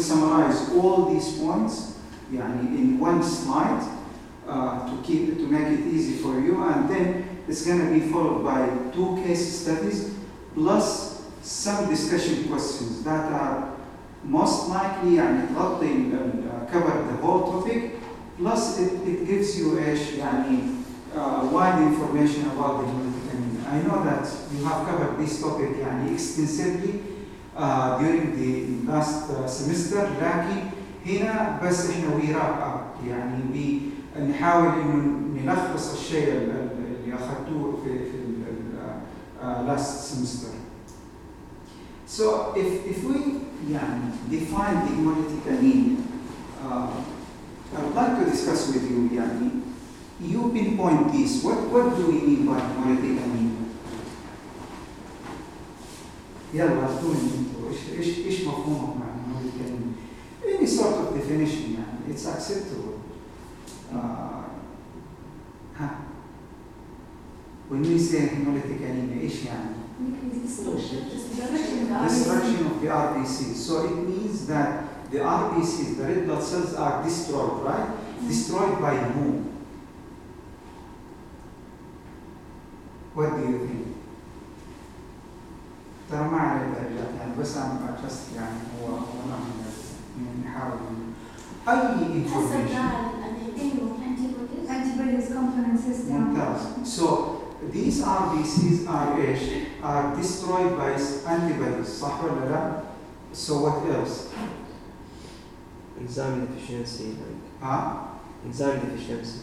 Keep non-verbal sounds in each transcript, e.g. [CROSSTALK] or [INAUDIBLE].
summarize all these points يعني in one slide uh, to keep it to make it easy for you and then it's going to be followed by two case studies plus some discussion questions that are most likely يعني تغطي ال- ال- uh, cover the whole topic plus it, it gives you ايش يعني uh, wide information about the hemolytic anemia. I know that you have covered this topic يعني extensively uh, during the last uh, semester لكن هنا بس إحنا wrap up يعني we نحاول انه نلخص الشيء ال- ال- اللي اخذتوه في في uh, last semester. So if if we يعني define the hemolytic anemia, uh, I would like to discuss with you يعني you pinpoint this. What what do we mean by hemolytic anemia? يلا اعطوني انتوا ايش ايش ايش مفهومك مع hemolytic anemia؟ Any sort of definition يعني it's acceptable. Uh, ها When we say hemolytic anemia ايش يعني؟ destruction of the RBC. So it means that the RBCs, the red blood cells, are destroyed, right? Destroyed by whom? What do you think? ترى ما عليه درجات يعني بس انا just يعني هو هو نوع من ال- من نحاول إنه اي information Antibodies complement system. ممتاز. So these RBCs are ايش؟ are destroyed by antibodies صح ولا لا؟ So what else? enzyme deficiency like ها؟ enzyme deficiency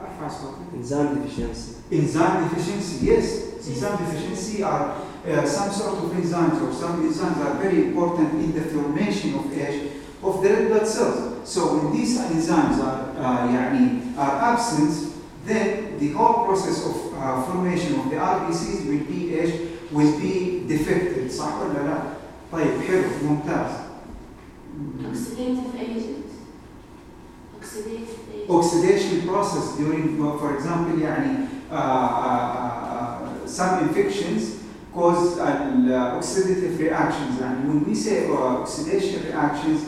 ارفع صوتك. enzyme deficiency Enzyme deficiency, yes. Enzyme deficiency are uh, some sort of enzymes or some enzymes are very important in the formation of age of the red blood cells. So when these enzymes are uh, يعني are absent, then the whole process of uh, formation of the RBCs will be age will be defected. صح ولا لا؟ طيب حلو ممتاز. Oxidative agent. Oxidative agent. oxidation process during, for example, يعني uh, uh, uh, some infections cause uh, oxidative reactions. And when we say uh, oxidation reactions,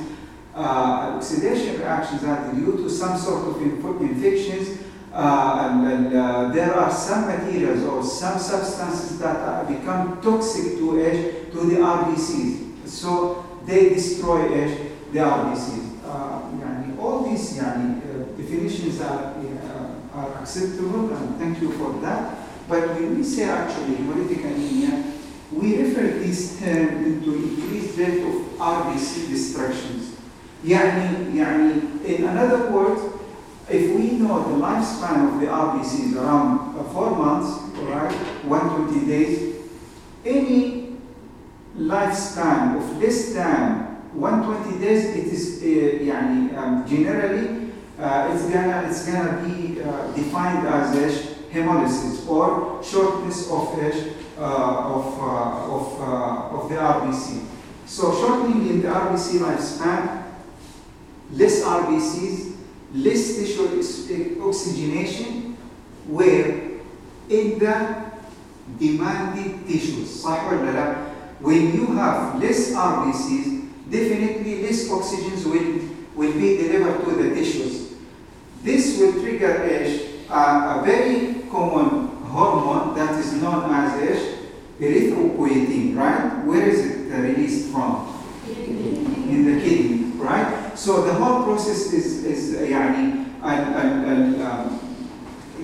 uh, oxidation reactions are due to some sort of inf- infections. Uh, and, and, uh, there are some materials or some substances that uh, become toxic to H, to the RBCs. So they destroy H, the RBCs. Uh, يعني all these يعني, uh, definitions are, uh, are acceptable and thank you for that. But when we say actually hemolytic anemia, this turn into increased rate of RBC destructions. يعني, يعني, in another words, if we know the lifespan of the RBC is around uh, four months, right, 120 days, any lifespan of less than 120 days, it is uh, يعني, um, generally uh, it's gonna it's gonna be uh, defined as a hemolysis or shortness of uh, of, uh, of, uh, of the RBC. So shortening in the RBC lifespan, less RBCs, less tissue oxygenation, where in the demanded tissues, when you have less RBCs, definitely less oxygens will, will be delivered to the tissues. This will trigger a, a very common hormone that is known as a erythropoietin, right? Where is it uh, released from? In the kidney, right? So the whole process is, is uh, يعني, ال- ال- ال- um,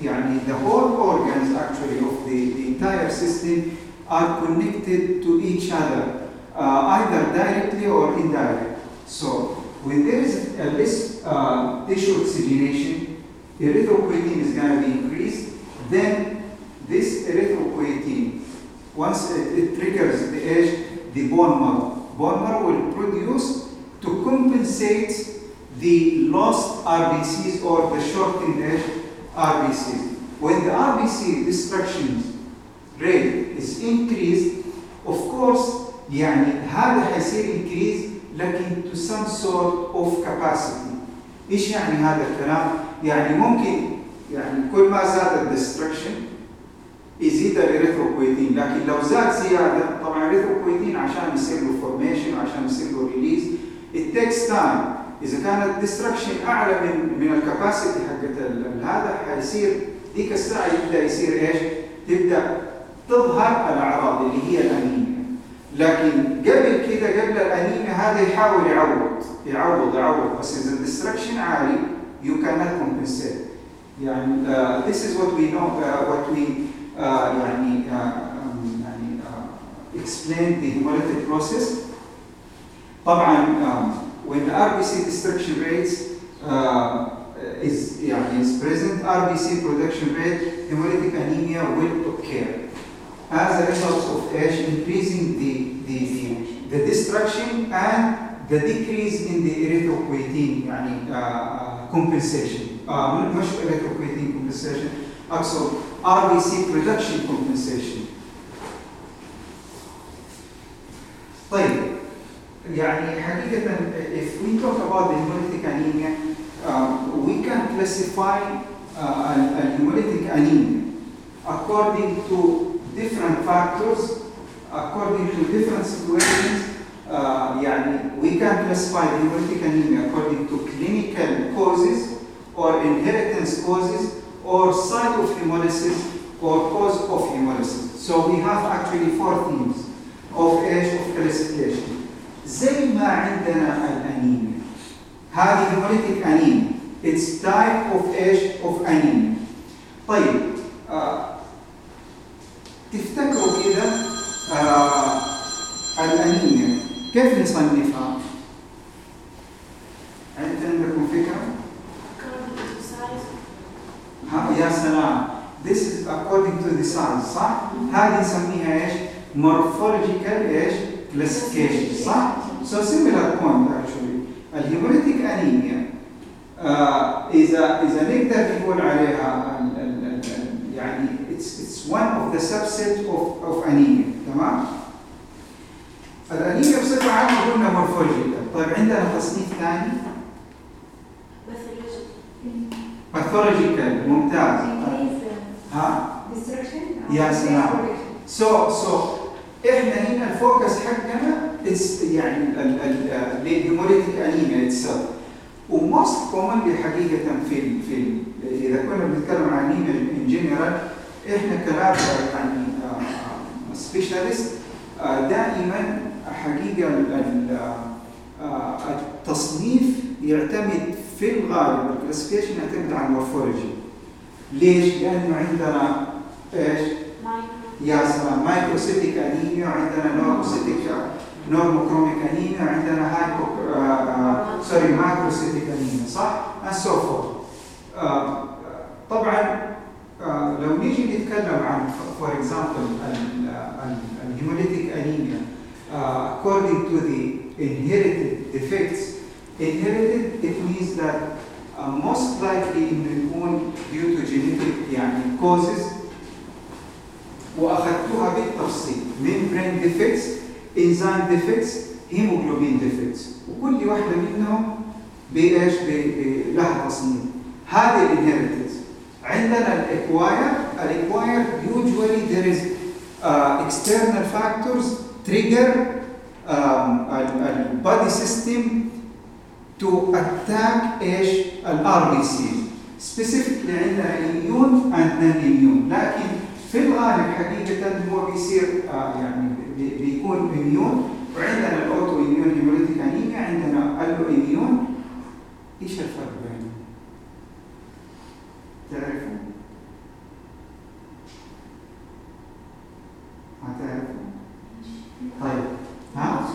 يعني the whole organs actually of the, the entire system are connected to each other, uh, either directly or indirectly. So when there is a less uh, tissue oxygenation, erythropoietin is going to be increased. Then this erythropoietin, once it, it triggers the edge, the bone marrow, bone marrow will produce to compensate the lost RBCs or the shortened edge RBCs. When the RBC destruction rate is increased, of course يعني هذا حيصير increase لكن to some sort of capacity. ايش يعني هذا الكلام؟ يعني ممكن يعني كل ما زاد ال destruction يزيد الاريثروبويتين لكن لو زاد زيادة طبعا الاريثروبويتين عشان يصير له formation وعشان يصير له release takes time. إذا كان ال destruction أعلى من من ال capacity حقت هذا حيصير ديك الساعة يبدأ يصير إيش؟ تبدأ تظهر الأعراض اللي هي الأنيميا. لكن قبل كده قبل الأنيميا هذا يحاول يعوض يعوض يعوض. بس إذا ال destruction عالي you cannot compensate. يعني uh, this is what we know uh, what we uh, يعني uh, um, يعني uh, explain the hemolytic process طبعا um, when the RBC destruction rates uh, is يعني is present RBC production rate hemolytic anemia will occur as a result of age increasing the, the, the, the destruction and the decrease in the erythropoietin يعني uh, compensation uh, مش erythropoietin compensation أقصد RBC production compensation طيب يعني حقيقة if we talk about the hemolytic anemia um, we can classify uh, an, an hemolytic anemia according to different factors according to different situations uh, يعني we can classify the hemolytic anemia according to clinical causes or inheritance causes or site of hemolysis or cause of hemolysis. So we have actually four themes of age of classification. زي ما عندنا الانيميا هذه hemolytic anemia it's type of age of anemia طيب آه تفتكروا كده آه الانيميا كيف نصنفها؟ يا سلام This is according to the science صح؟ هذه نسميها إيش؟ morphological إيش؟ classification صح؟ So similar point actually ال hemolytic anemia آه اذا اذا نقدر نقول عليها يعني it's it's one of the subset of of anemia تمام؟ الانيميا بصفه عامه قلنا morphological طيب عندنا تصنيف ثاني pathological ممتاز ها يا سلام. so so إحنا هنا ال focus حقنا يعني ال hemolytic anemia itself و most commonly حقيقة في ال في ال إذا كنا بنتكلم عن anemia in general إحنا كناس يعني specialist دائما حقيقة ال- ال- آه، التصنيف يعتمد في الغالب ال classification يعتمد على ال morphology ليش؟ لأنه عندنا إيش؟ يا سلام microcytic anemia وعندنا normocytic normochromic anemia وعندنا hypo sorry microcytic anemia صح؟ so forth. آه، طبعا آه، لو نيجي نتكلم عن for example ال hemolytic anemia according to the inherited defects inherited it means that uh, most likely انه يكون due to genetic يعني causes واخذتوها بالتفصيل membrane defects enzyme defects hemoglobin defects وكل واحده منهم بايش؟ ب- ب- لها تصنيف هذه الانهيرتنس عندنا الاكواير الاكواير usually there is uh, external factors trigger um, ال body system to attack إيش؟ RBC specifically عندنا immune and non immune لكن في الغالب حقيقة هو بيصير آه يعني بي- بيكون immune وعندنا ال auto immune hemolytic anemia عندنا allo immune إيش الفرق بينهم؟ تعرفوا؟ ما تعرفوا؟ طيب ها؟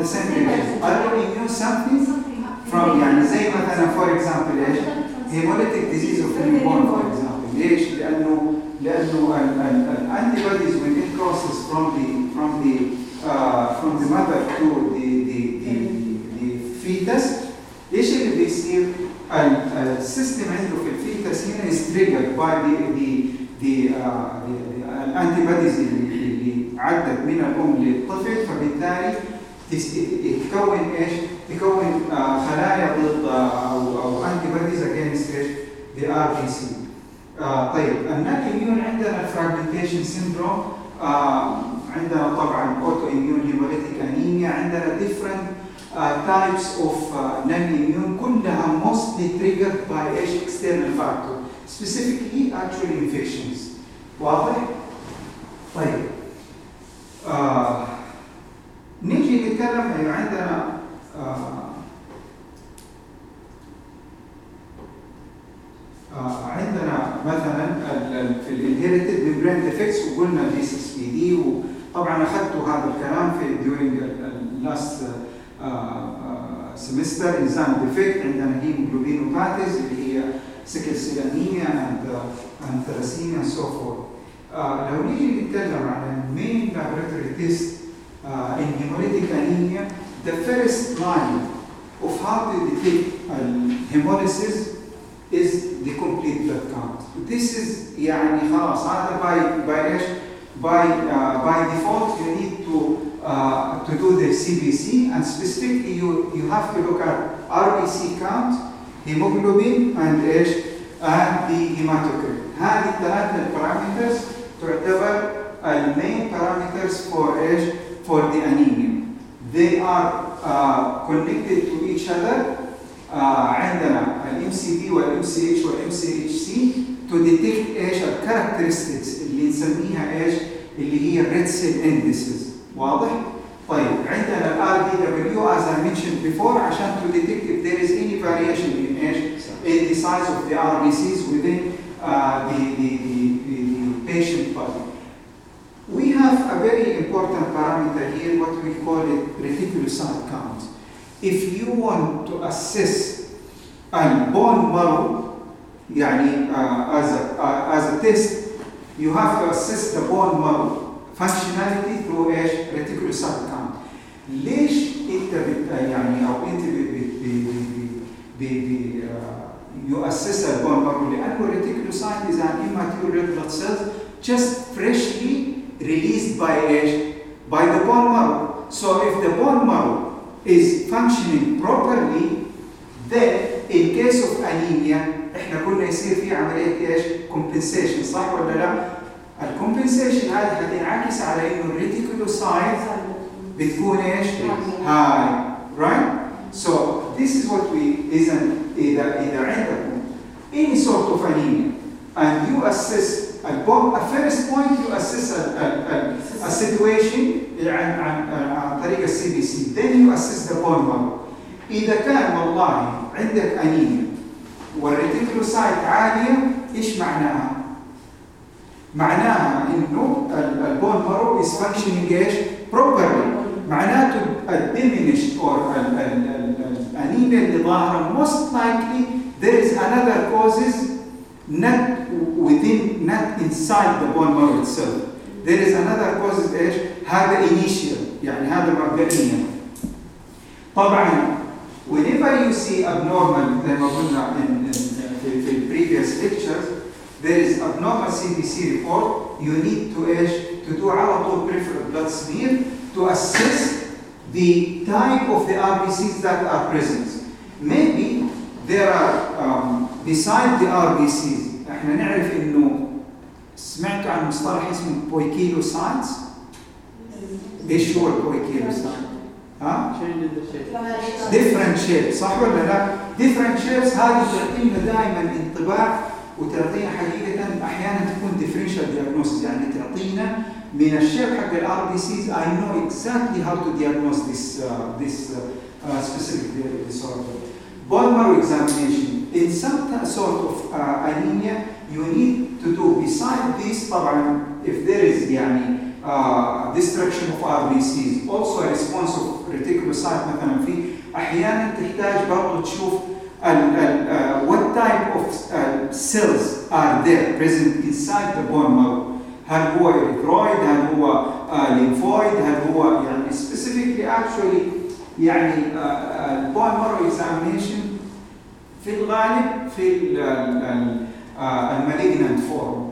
the same region. Allo immune something from يعني زي مثلا for example ايش؟ hemolytic disease of newborn for example ليش؟ لأنه لأنه الانتي bodies when it crosses from the from the uh, from the mother to the the the, the fetus ايش اللي بيصير؟ السيستم عنده في الفيتس هنا is triggered by the the the, uh, the, the الانتي bodies اللي, اللي عدت من الام للطفل فبالتالي تس- تكون إيش؟ تكون آه، خلايا ضد آه، أو أو انتي بوديز اجينست إيش؟ the RBC. آه طيب النان اميون عندنا الفراجمنتيشن سيندروم آه عندنا طبعا auto immune hemolytic anemia عندنا uh, types of uh, non-immune كلها mostly triggered by إيش external factor specifically actually infections واضح؟ طيب آه نيجي نتكلم أيوة عندنا آه آه عندنا مثلا في ال inherited membrane defects وقلنا G6PD وطبعا اخذتوا هذا الكلام في during ال last semester enzyme defect عندنا hemoglobinopathies اللي هي sickle cell and and thalassemia and so forth لو نيجي نتكلم عن ال main laboratory test uh, in hemolytic anemia, the first line of how to detect uh, hemolysis is the complete blood count. This is يعني خلاص هذا by by ايش؟ by uh, by default you need to uh, to do the CBC and specifically you you have to look at RBC count, hemoglobin and ايش؟ and the hematocrit. هذه الثلاثة البارامترز تعتبر المين parameters for ايش؟ for the anemia. They are uh, connected to each other. Uh, عندنا ال MCD وال MCH وال MCHC to detect ايش الكاركترستكس اللي نسميها ايش اللي هي red cell indices واضح؟ طيب عندنا ال RDW as I mentioned before عشان to detect if there is any variation in ايش in the size of the RBCs within uh, the, the, the, the, the patient body. We have a very important parameter here, what we call it reticulocyte count. If you want to assess a bone marrow, يعني uh, as, a, uh, as a test, you have to assess the bone marrow functionality through ايش؟ reticulocyte count. ليش انت بت يعني او انت ب ب you assess a bone marrow لانه reticulocyte is an immature red blood cells just freshly released by ايش؟ by the bone marrow. So if the bone marrow is functioning properly, then in case of anemia احنا قلنا يصير في عمليه ايش؟ compensation صح ولا لا؟ الكومبنسيشن هذه حتنعكس على انه الريتيكولوسايت بتكون ايش؟ هاي right? So this is what we اذا اذا اذا عندكم any sort of anemia and you assess A, a, a, a situation عن عن عن طريق ال CBC then you assess the bone marrow إذا كان والله عندك anemia وال reticulocyte عالية إيش معناها؟ معناها إنه ال bone marrow is functioning إيش؟ properly معناته ال diminish or الأنيميا اللي ظاهرة most likely there is another causes not within not inside the bone marrow itself there is another causes ايش؟ هذا initial يعني هذا مبدئيا طبعا whenever you see abnormal زي ما قلنا in, in, في, في previous lectures there is abnormal CBC report you need to ايش؟ to do على طول peripheral blood smear to assess the type of the RBCs that are present. Maybe there are um, ديسايد دي ار بي RBCs إحنا نعرف إنه سمعتوا عن مصطلح اسمه poikilocytes إيش هو ال poikilo ها؟ different shape صح ولا لا؟ different shapes هذه تعطينا دائما انطباع وتعطينا حقيقة أحيانا تكون differential diagnosed يعني تعطينا من ال shape حق ال RBCs I know exactly how to diagnose this this specific disorder bone marrow in some t- sort of uh, anemia you need to do beside this طبعا if there is يعني uh, destruction of RBCs also a response of reticulocyte مثلا في احيانا تحتاج برضه تشوف ال, ال, uh, what type of uh, cells are there present inside the bone marrow هل هو اريثرويد هل هو ليمفويد هل هو يعني specifically actually يعني البون مارو اكزامينيشن في الغالب في ال malignant form.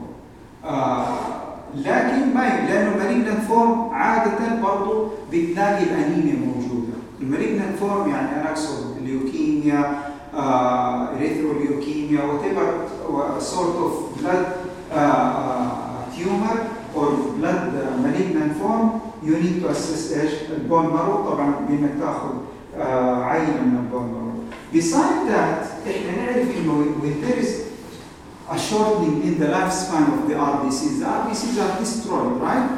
لكن ما لأنه ال malignant form عادة برضه بتلاقي الأنيميا موجودة. ال malignant form يعني أنا اقصد leukemia erythroleukemia whatever sort of بلاد or blood uh, malignant form you need to assess إيش؟ البون مارو طبعا بانك تأخذ uh, عينه من البون مارو beside that احنا نعرف انه when there is a shortening in the lifespan of the RBCs the RBCs are destroyed right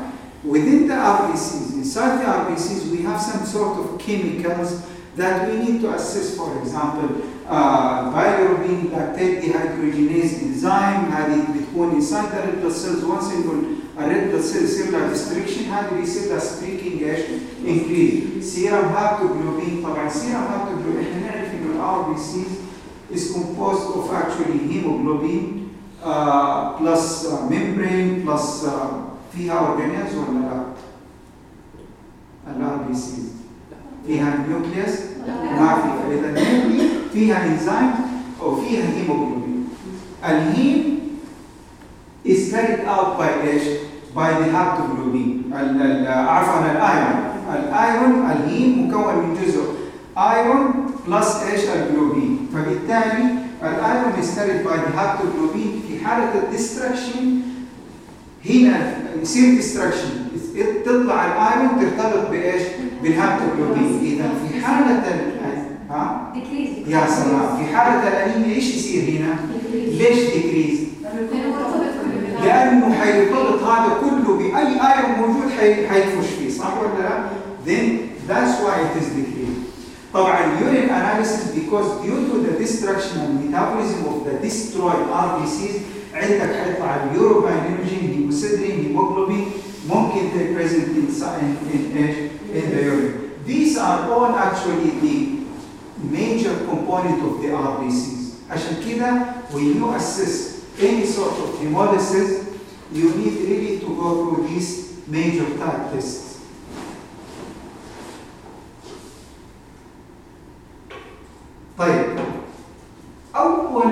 within the RBCs inside the RBCs we have some sort of chemicals that we need to assess for example uh, bilirubin lactate dehydrogenase enzyme هذه بتكون inside the red blood cells once انه الريد blood cell يصير لها destruction هذه بيصير لها streaking ايش؟ increase serum haptoglobin طبعا serum haptoglobin احنا نعرف انه ال RBCs is composed of actually hemoglobin uh, plus uh, membrane plus uh, فيها organelles ولا لا؟ RBCs فيها nucleus ما فيها mainly فيها انزيم أو فيها hemoglobin ال heme is carried out by إيش؟ by the haptoglobin ال- ال- عفوا ال iron ال iron ال heme مكون من جزء iron plus إيش الجلوبين فبالتالي ال iron by the haptoglobin في حالة ال destruction هنا يصير destruction تطلع ال iron ترتبط بايش؟ بال haptoglobin إذا في حالة ال- ها يا سلام في حالة الانيميا إيش يصير هنا؟ ليش decrease؟ لأنه حيرتبط هذا كله بأي iron موجود حي- حيدفش فيه صح ولا لا؟ then that's why it is decreased. طبعا urine analysis because due to the destruction and metabolism of the destroyed RBCs عندك حيطلع اليوروبينوجين هيموسيدرين هيموجلوبين ممكن they present in, in, in, in the urine. These are all actually the major component of the RBCs. عشان كده when you assess any sort of hemolysis you need really to go through these major type tests. طيب أول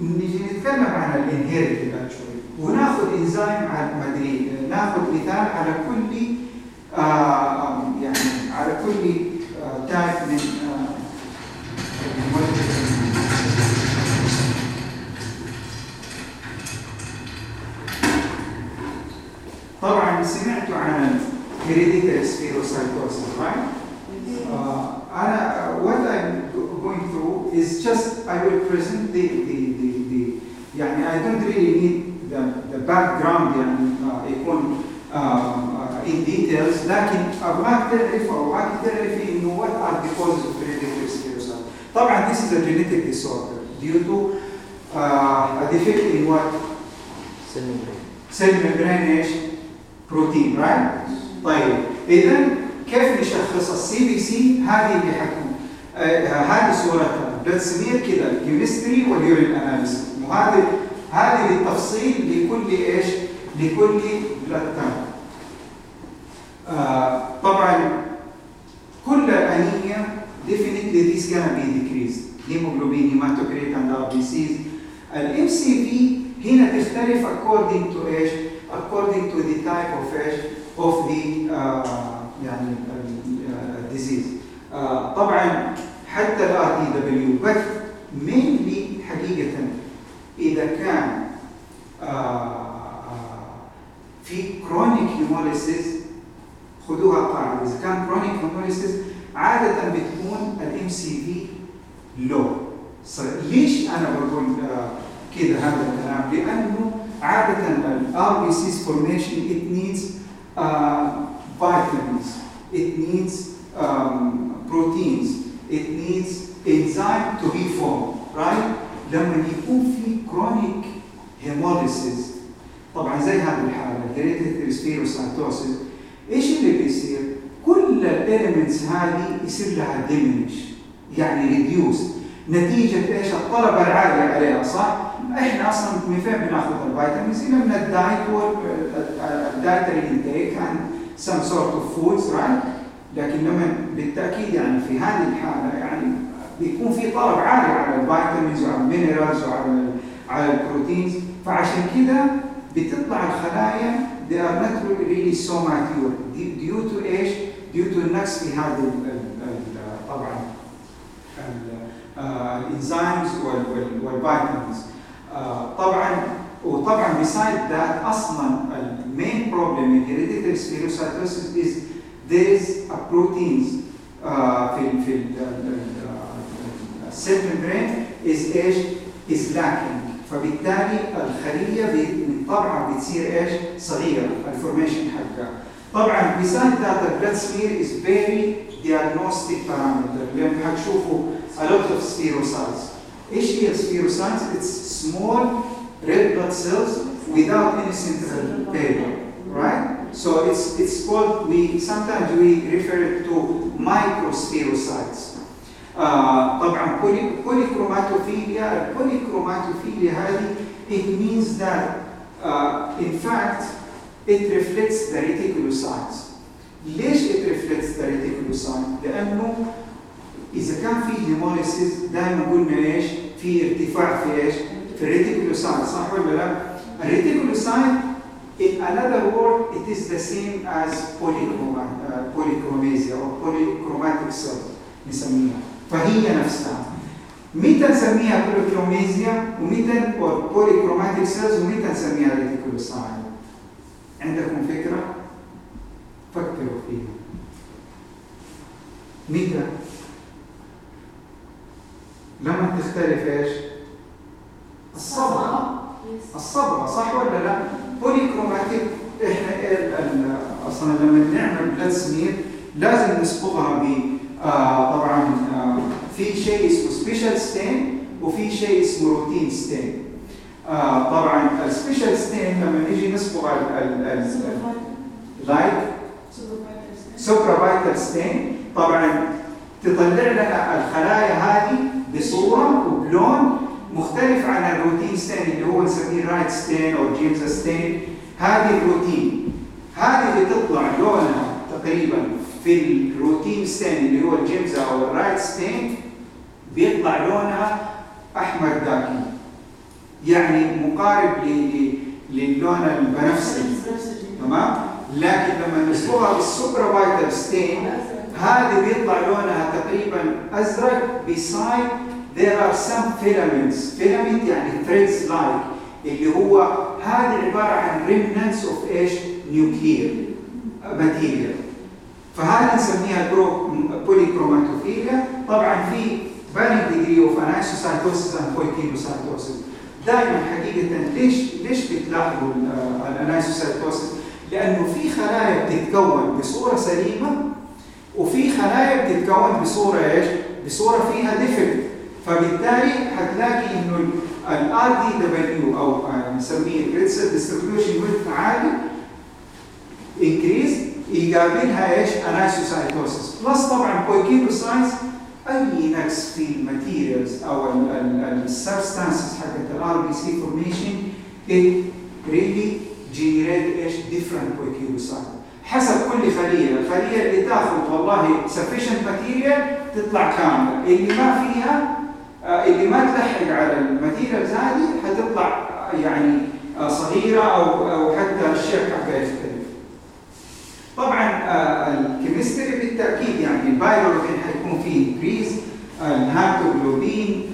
نجي نتكلم عن ال inherited actually ونأخذ إنزيم على ما أدري نأخذ مثال على كل آه يعني على كل آه type من آه. طبعا سمعتوا عن hereditary spherocytosis right? Uh, أنا what I'm go- going through is just I will present the the the, the يعني I don't really need the the background يعني uh, يكون uh, uh, in details لكن أبغاك تعرف أو أبغاك تعرفي إنه what are the causes of hereditary spherocytosis. طبعا this is a genetic disorder due to uh, a defect in what Cell membrane. سيل ممبرين ايش؟ بروتين رايت؟ طيب اذا كيف نشخص ال CBC هذه اللي حتكون آه هذه صورتها سمير كذا ال chemistry وال urine analysis وهذه هذه بالتفصيل لكل إيش؟ لكل blood type آه طبعا كل anemia definitely this gonna be decreased hemoglobin hematocrit and RBCs ال MCV هنا تختلف according to إيش؟ according to the type of إيش؟ of the uh, يعني disease. Uh, طبعا حتى ال RDW بس mainly حقيقة إذا كان uh, في chronic hemolysis خذوها قاعدة إذا كان chronic hemolysis عادة بتكون ال MCV low ليش أنا بقول كده هذا الكلام؟ لأنه عادة ال RBC's formation it needs uh, vitamins, it needs um, proteins, it needs enzyme to be formed, right? لما يكون في chronic hemolysis طبعا زي هذه الحالة hereditary spherocytosis إيش اللي بيصير؟ كل الاليمنتس هذه يصير لها diminish يعني reduce نتيجة إيش؟ الطلب العالي عليها صح؟ إحنا أصلا من فين بناخذ الفيتامينز؟ من ال diet وال dietary intake and some sort of foods right؟ لكن لما بالتأكيد يعني في هذه الحالة يعني بيكون في طلب عالي على الفيتامينز وعلى ال minerals وعلى على البروتينز فعشان كده بتطلع الخلايا they are not really so mature due to إيش؟ due to النقص في هذه طبعا الإنزيمز والفيتامينز طبعا وطبعا beside that اصلا المين بروبلم in hereditary spherocytosis is there is a proteins uh, في في السيل membrane is ايش؟ is lacking فبالتالي الخليه من طبعها بتصير ايش؟ صغيره الفورميشن حقها طبعا beside that the blood smear is very diagnostic parameter لان حتشوفوا a lot of spherocytes ايش هي السبيروسايتس؟ It's small red blood cells without any central payload, right? So it's it's called we sometimes we refer it to microspherocytes. آه طبعا polychromatophilia polychromatophilia هذه it means that uh, in fact it reflects the reticulocytes. ليش it reflects the reticulocyte؟ لأنه إذا كان في هيموليسيس دائما قلنا إيش؟ في ارتفاع في إيش؟ في ال reticulocyte صح ولا لا؟ ال reticulocyte in another word it is the same as polychroma, uh, polychromasia or polychromatic cell نسميها فهي نفسها متى نسميها polychromasia ومتى polychromatic cells ومتى نسميها reticulocyte؟ عندكم فكرة؟ فكروا فيها. متى؟ لما تختلف إيش؟ الصبغة. الصبغة صح ولا لا؟ polychromatic إحنا أصلا لما نعمل blood smear لازم نصبغها ب آه طبعا آه في شيء اسمه special stain وفي شيء اسمه routine stain آه طبعا ال special stain لما نيجي نصبغ like supravital stain طبعا تطلع لنا الخلايا هذه بصورة وبلون مختلف عن ال routine stain اللي هو نسميه Wright stain أو Giemsa stain هذه الروتين هذه اللي تطلع لونها تقريبا في ال routine stain اللي هو ال Giemsa أو ال Wright stain بيطلع لونها أحمر داكن يعني مقارب للون البنفسجي. تمام؟ لكن لما نصبغها بال supravital stain هذه بيطلع لونها تقريبا أزرق beside there are some filaments. Filament يعني threads like اللي هو هذه عبارة عن remnants of إيش nuclear material. فهذه نسميها polychromatophilia طبعا في varying degree of anisocytosis and poikilocytosis دائما حقيقة ليش ليش بتلاحظوا ال anisocytosis؟ لأنه في خلايا بتتكون بصورة سليمة وفي خلايا بتتكون بصورة إيش؟ بصورة فيها defect فبالتالي هتلاقي إنه ال RDW أو آه، نسميه red cell distribution width عالي increase يقابلها إيش؟ anisocytosis plus طبعا poikilocytes أي نقص في ال materials أو ال substances حقت ال RBC formation it really generate إيش؟ different poikilocyte حسب كل خليه، الخليه اللي تاخذ والله sufficient material تطلع كاملة، اللي ما فيها اللي ما تلحق على ال materials هذه حتطلع آه، يعني آه، صغيرة أو أو حتى الشكل حقها يختلف. طبعا آه، ال chemistry بالتأكيد يعني ال urobilinogen حيكون فيه increase ال hemoglobin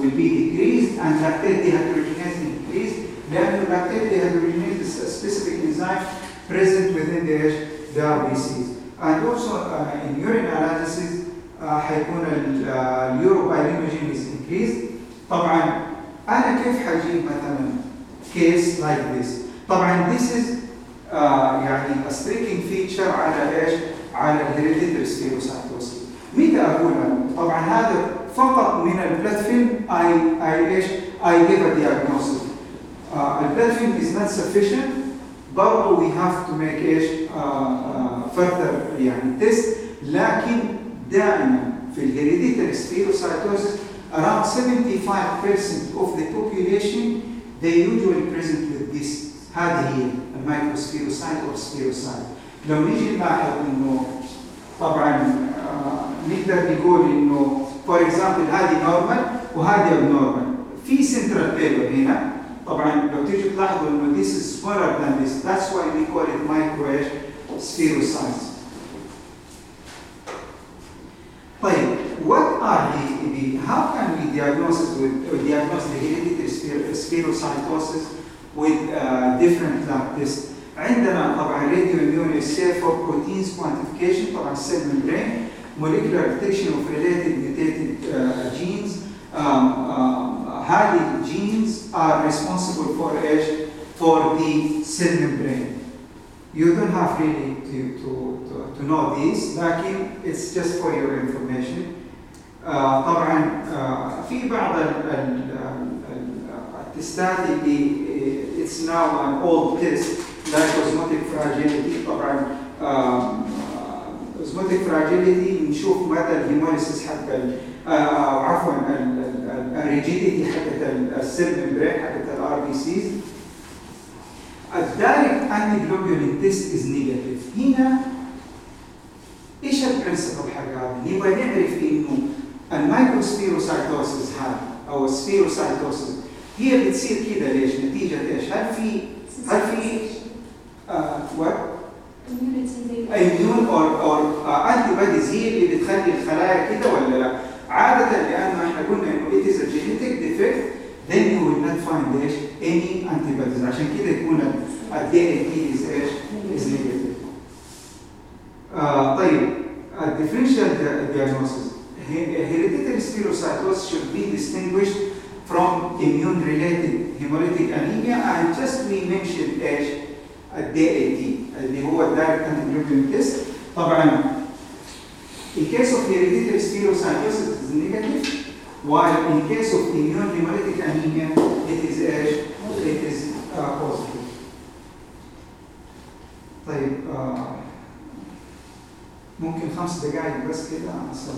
will be decreased and lactate dehydrogenase increased لأنه lactate dehydrogenase is a specific enzyme present within the, the RBCs and also uh, in urine analysis حيكون ال urobilinogen is increased طبعا أنا كيف حجيب مثلا case like this طبعا this is آه يعني striking feature على إيش؟ على ال hereditary spherocytosis. متى أقولها؟ طبعا هذا فقط من ال blood film I I إيش؟ I give a diagnosis. آه ال blood film is not sufficient برضه we have to make إيش؟ آه آه further يعني test لكن دائما في ال hereditary spherocytosis around 75% of the population they usually present with this هذه هي ال microspherocyte أو spherocyte لو نيجي نلاحظ انه طبعا آه نقدر نقول انه for example هذه normal وهذه ابنورمال في سنترال بيلور هنا طبعا لو تيجي تلاحظوا انه this is smaller than this that's why we call it micro إيش spherocytes طيب what are the, the how can we diagnose with or diagnose the hereditary spher- spherocytosis with uh, different lab tests عندنا طبعا راديو اميون اساي فور بروتينز كوانتيفيكيشن طبعا السيل ممبرين molecular detection of related mutated uh, genes um, um, هذه genes are responsible for ايش for the cell membrane you don't have really to, to, to, to know this لكن it's just for your information uh, طبعا uh, في بعض ال, ال, ال, التستات اللي it's now an old test like osmotic fragility طبعا osmotic fragility نشوف مدى الهيموليسيس حق ال أو عفوا الريجيديتي حقت السيل ممبرين حقت الار بي سيز الدايركت جلوبولين تيست از نيجاتيف هنا إيش ال principle حق هذا؟ نبغى نعرف إنه ال microspherocytosis هذا أو ال spherocytosis هي بتصير كده ليش؟ نتيجة إيش؟ هل في هل في what? immune or or antibodies هي اللي بتخلي الخلايا كده ولا لا؟ عادة لأنه إحنا قلنا إنه it is a genetic defect then you will not find ايش؟ any antibodies عشان كده يكون ال DNA is ايش؟ is negative. آه طيب الديفرنشال diagnosis hereditary spherocytosis should be distinguished from immune related hemolytic anemia and just we mentioned ايش؟ الدي اي تي اللي هو الدايركت انتي تيست طبعا in case of hereditary spherocytosis it is negative while in case of immune hemolytic anemia it is ايش؟ it is uh, positive طيب آه ممكن خمس دقائق بس كده اصل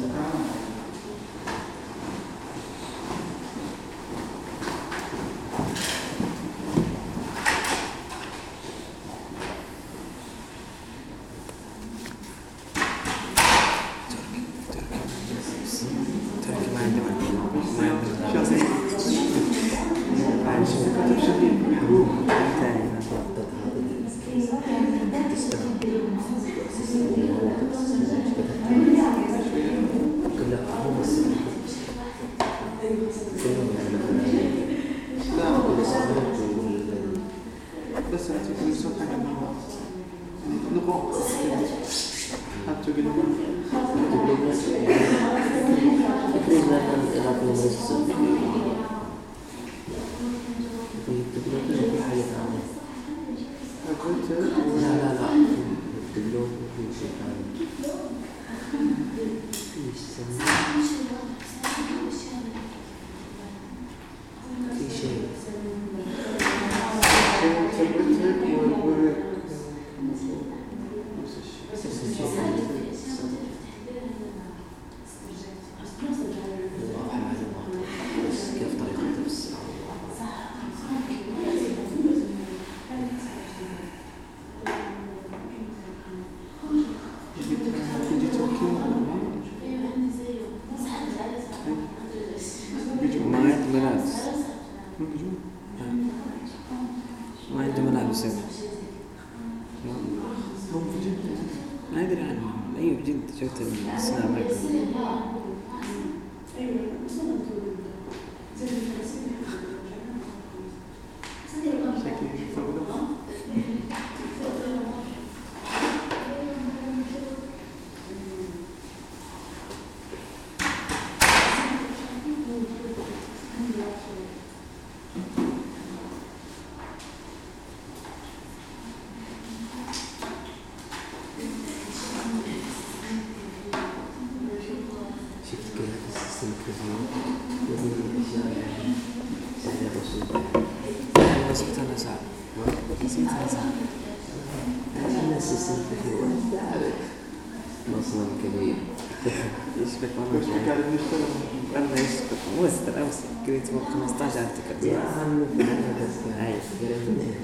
فوق 15 ارتكل يا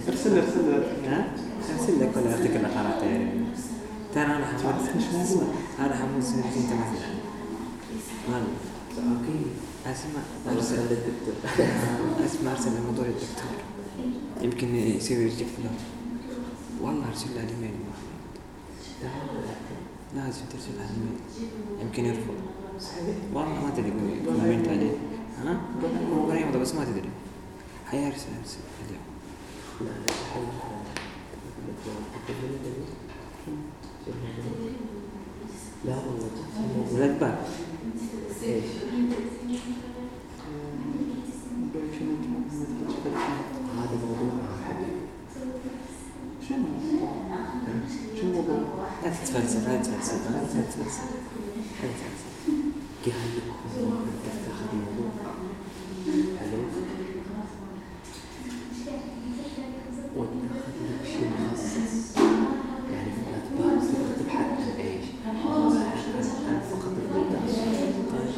ارسل ارسل ها؟ ارسل لك ارتكل اللي قراته يعني ترى أنا اسمع أنا حمود سنتين والله. أوكي. أسمع. أرسل. للدكتور [LAUGHS] أسمع أرسل الموضوع للدكتور يمكن يصير يرجع له. والله أرسل له الإيميل. لازم ترسل له الإيميل. يمكن يرفض. والله ما تدري كومنت عليه ها هو يمضى بس ما تدري ارسل اليوم لا لا لا والله ولا تبان إيش؟ هذا موضوع شنو؟ شنو؟ لا تتفلسف لا تتفلسف لا تتفلسف لا تتفلسف قال لك هو انت تاخذ موضوع حلو وناخذ لك شيء مخصص يعني لا تبحث تبحث عن إيش؟ عن فقط البلدان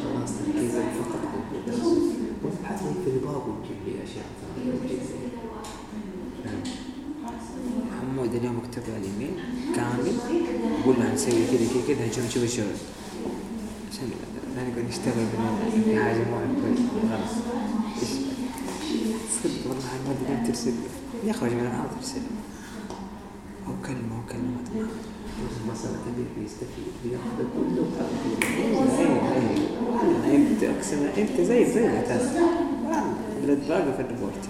خلاص تركيزك فقط بالبلدان وتبحث لي في الباب وتجيب لي اشياء ثانية وتجيب لي نعم. محمود اليوم اكتب له الايميل كامل قول له هنسوي كذا كذا نشوف الشغل عشان لا نقعد نشتغل في كويس غلط إيش؟ صدق والله محمود اليوم ترسل أخوي من الحاضر ترسل هو كلمه هو كلمه مثلا تبي بيستفيد بياخذ كله أيوه أيوه انت اقسم انت زي زي والله بلد باقي في الريبورت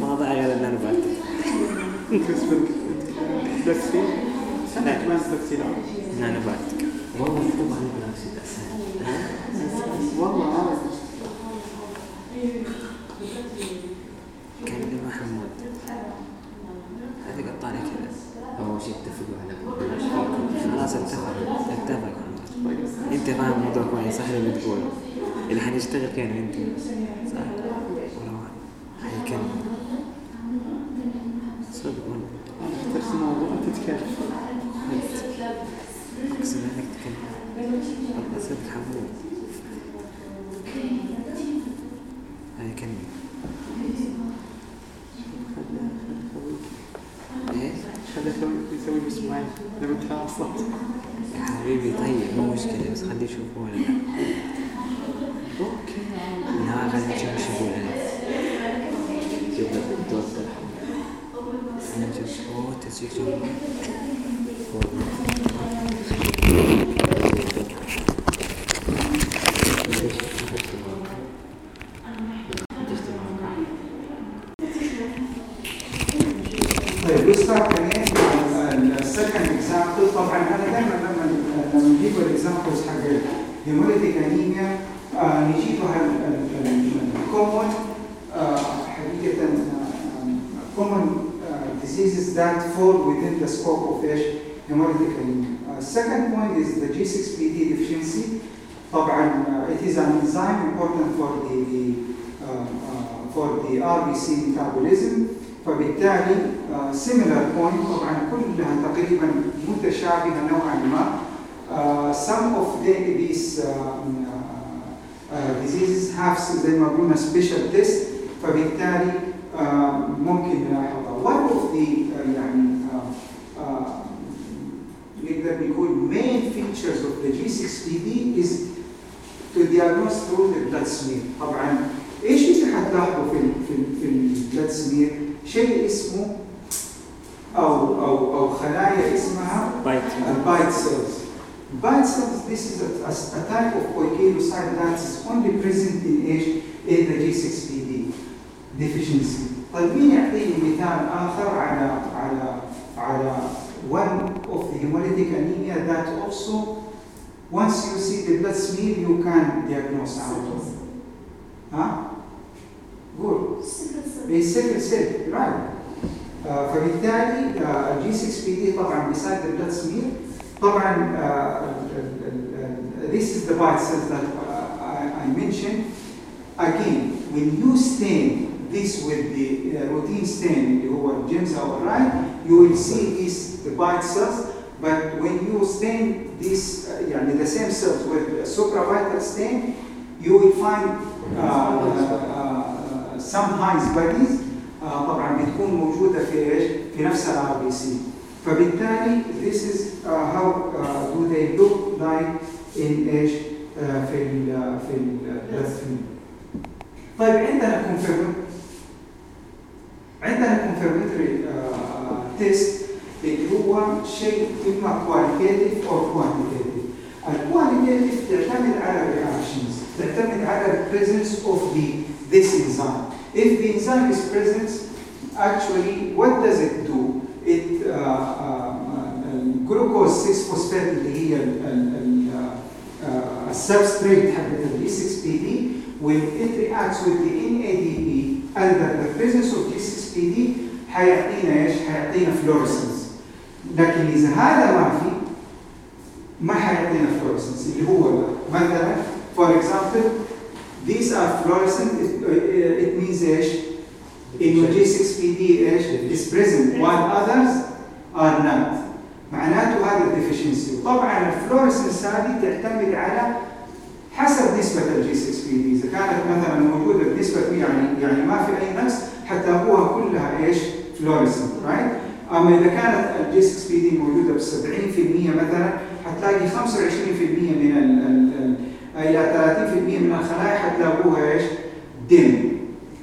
ما ضاع غير ان أنا بعتذر دكتي لا ان أنا بعتذر والله طبعا بالعكس اسهل والله عارف لي محمود هذه قطعني كذا اول شيء اتفقوا على خلاص اتفق اتفق انت فاهم الموضوع كويس صح اللي بتقوله اللي حنشتغل فيه أنا وانت صح ولا ما حيكمل صدق والله ترسم موضوع تتكلم. اقسم انك تكلم والله صدق حمود هاي كلمة إيش؟ هذا يسوي يسوي باسماعيل لما تخلصت يا حبيبي طيب مو مشكلة بس خليه يشوف ولا لا أوكي. لا خليه يشوف إيش يقول أنا شوف الدكتور. أنا نشوف أوه تسجيل جمهور start again with السكند example طبعا انا دائما لما لما نجيب الاكزامبلز حق الهيموليتيك انيميا آه، نجيبها الكومون حقيقه common uh, diseases that fall within the scope of ايش؟ hemolytic anemia. Uh, second point is the G6PD deficiency. طبعا uh, it is an enzyme important for the uh, uh, for the RBC metabolism. فبالتالي similar point طبعا كلها تقريبا متشابهة نوعا ما Uh, some of the, these uh, diseases have زي ما قلنا special test فبالتالي ممكن نلاحظها. One of the يعني نقدر نقول main features of the G6PD is to diagnose through the blood smear. طبعا إيش اللي حتلاحظوا في ال في ال في ال blood smear؟ شيء اسمه أو أو أو خلايا اسمها bite ال bite cells. Bite cells, this is a, a, a type of poikilocyte that is only present in age in the G6PD deficiency. طيب مين يعطيني مثال آخر على على على one of the hemolytic anemia that also once you see the blood smear you can diagnose out of. ها؟ Good. It's sickle cell, right. آه، فبالتالي الجي 6 بي دي طبعا beside the blood smear طبعا uh, ال- ال- ال- this is the bite cells that uh, I, I mentioned. Again, when you stain this with the uh, routine stain اللي هو الجيمز او الرايت, you will see these the bite cells. But when you stain this, uh, يعني the same cells with a supravital stain, you will find uh, uh, uh, Heinz bodies uh, طبعا بتكون موجودة في إيش؟ في نفس الار بي سي. فبالتالي this is uh, how uh, do they look like in إيش uh, في ال في ال طيب عندنا confirm عندنا confirmatory uh, test اللي هو شيء اما qualitative or quantitative. الكواليتيف تعتمد على reactions تعتمد على the presence of the this enzyme. If the enzyme is present, actually what does it do? it uh, uh, glucose 6 phosphate اللي هي ال- ال- ال- uh, السبستريت حقت ال G6PD when it reacts with the NADP under the presence of G6PD حيعطينا ايش؟ حيعطينا fluorescence لكن اذا هذا ما في ما حيعطينا fluorescence اللي هو ده. مثلا for example these are fluorescent it, it means إيش؟ انه G6PD إيش؟ is present while others are not. معناته هذا ال deficiency وطبعا ال fluorescence هذه تعتمد على حسب نسبة ال G6PD، إذا كانت مثلا موجودة بنسبة يعني يعني ما في أي نقص حتلاقوها كلها إيش؟ fluorescent, right? أما إذا كانت ال G6PD موجودة ب 70% مثلا حتلاقي 25% من ال ال ال إلى 30% من الخلايا حتلاقوها إيش؟ dim.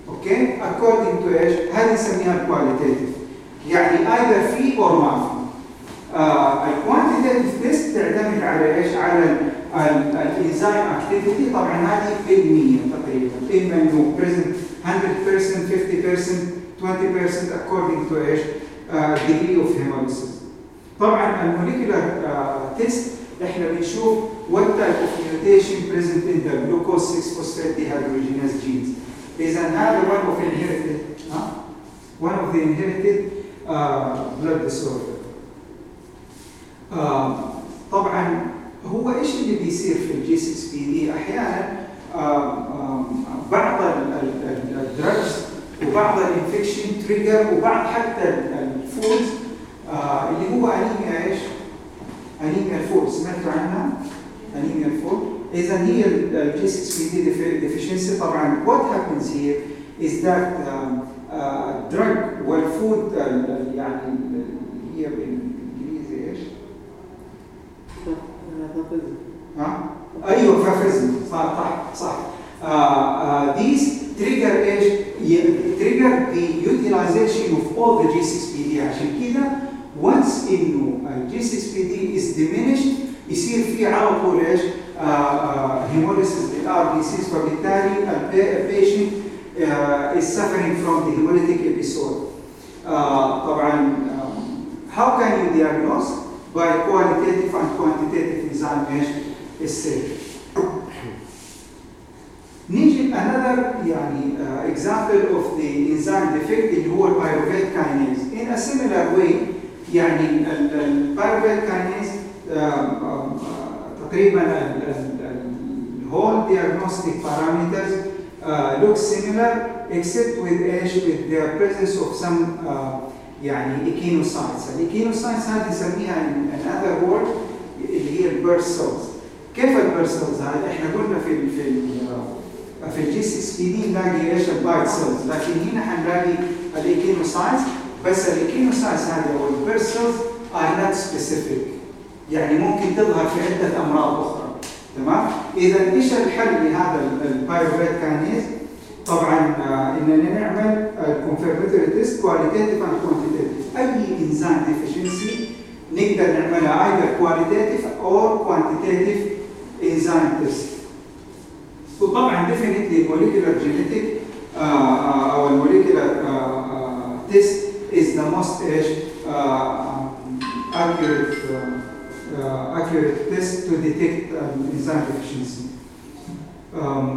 Okay? According to إيش؟ هذه نسميها ال qualitative يعني either في or ما في ال quantitative test تعتمد على إيش؟ على الإنزيم اكتيفيتي طبعا هذه بالمية تقريبا. اما انه present 100% 50% 20% according to إيش؟ uh, degree of hemolysis. طبعا الموليكولار تيست إحنا بنشوف what type of mutation present in the glucose 6 phosphate dehydrogenase genes إذا هذا one of inherited ها؟ one of the inherited uh, blood disorder. Uh, طبعا هو إيش اللي بيصير في ال G6PD أحيانا uh, um, بعض ال drugs وبعض ال infection trigger وبعض حتى ال foods uh, اللي هو انيميا إيش؟ انيميا الفول سمعتوا عنها؟ انيميا الفول إذا هي ال G6PD deficiency طبعا what happens here is that um, uh, drug وال food uh, يعني هي بالإنجليزي إيش؟ ها؟ أيوه favism صح صح صح uh, these trigger إيش؟ trigger the utilization of all the G6PD عشان كده once انه ال G6PD is diminished يصير في على طول ايش؟ هيموليسيس للار بي سيز فبالتالي البيشنت is suffering from the hemolytic episode. Uh, طبعا um, how can you diagnose? By qualitative and quantitative examination السير. نيجي another يعني uh, example of the enzyme defect اللي هو البيروفيت kinase. In a similar way يعني um, uh, تقريبا الهول diagnostic parameters uh, look similar except with إيش with the presence of some uh, يعني echinocytes ال echinocytes هذه نسميها in another word اللي هي ال burr cells كيف ال burr cells هذه إحنا قلنا في ال في ال في ال G6PD نلاقي إيش؟ ال bite cells لكن هنا حنلاقي ال echinocytes بس ال echinocytes هذه أو cells are not specific. يعني ممكن تظهر في عدة أمراض أخرى. تمام؟ إذا إيش الحل لهذا ال pyruvate kinase طبعا آه، اننا نعمل confirmatory test qualitative and quantitative أي enzyme deficiency نقدر نعملها either qualitative or quantitative enzyme test. وطبعا genetic uh, uh, أو ال molecular uh, uh, test is the most ايش uh, um, accurate uh, uh, accurate test to detect um, enzyme deficiency. Um,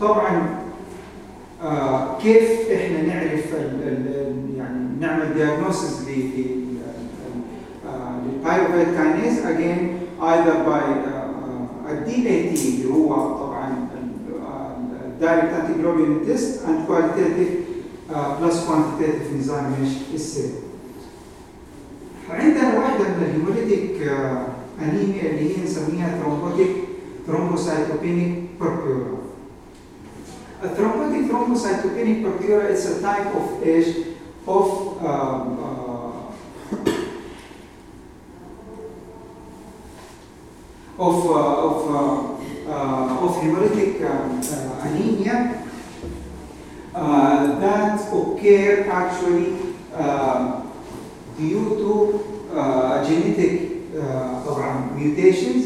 طبعا uh, كيف احنا نعرف ال ال يعني نعمل diagnosis للبايروفيت كاينيز again either by uh, uh, a DAT اللي هو طبعا الدايركت انتي جلوبين تيست and qualitative quantitative enzyme إيش السيل. عندنا واحدة من ال hemolytic anemia اللي هي نسميها thrombotic thrombocytopenic purpura. ال thrombotic thrombocytopenic purpura is a type of إيش؟ of um, uh, of uh, of uh, uh, of hemolytic um, uh, anemia uh, that occur actually uh, due to uh, genetic uh, طبعا mutations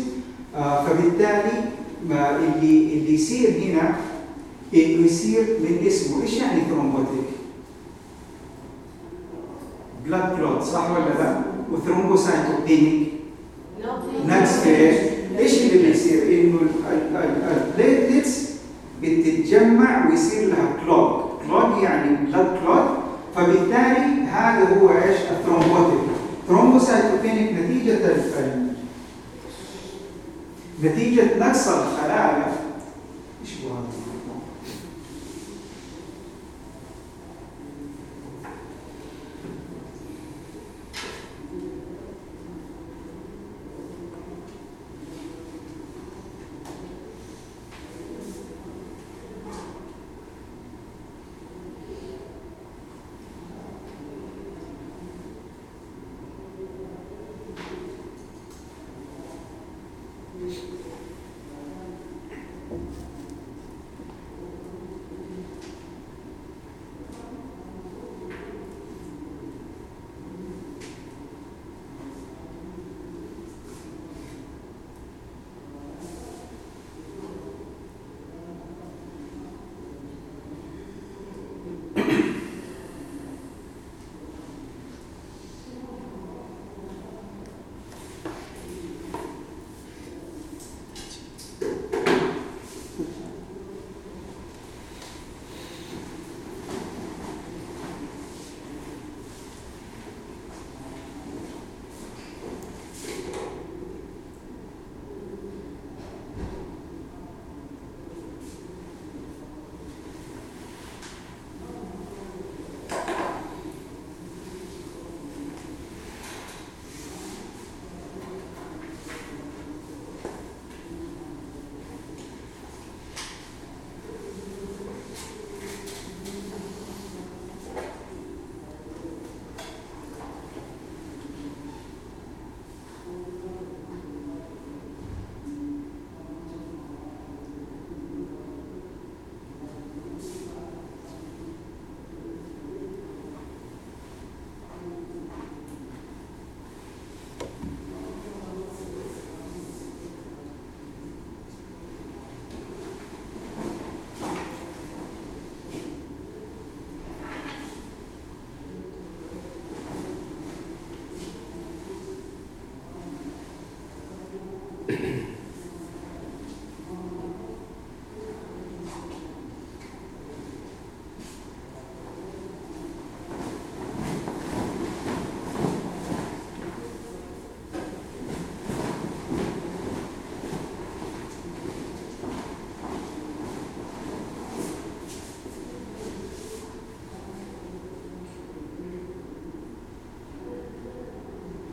uh, فبالتالي ما اللي اللي يصير هنا انه يصير من اسمه إيش يعني thrombotic؟ blood clot صح ولا لا؟ و thrombocytopenic إيش؟ إيش اللي بيصير؟ إنه ال platelets بتتجمع ويصير لها clot، clot يعني blood clot فبالتالي هذا هو إيش؟ ال thrombotic. thrombocytopenic نتيجة ال نتيجة نقص الخلايا إيش هو هذا؟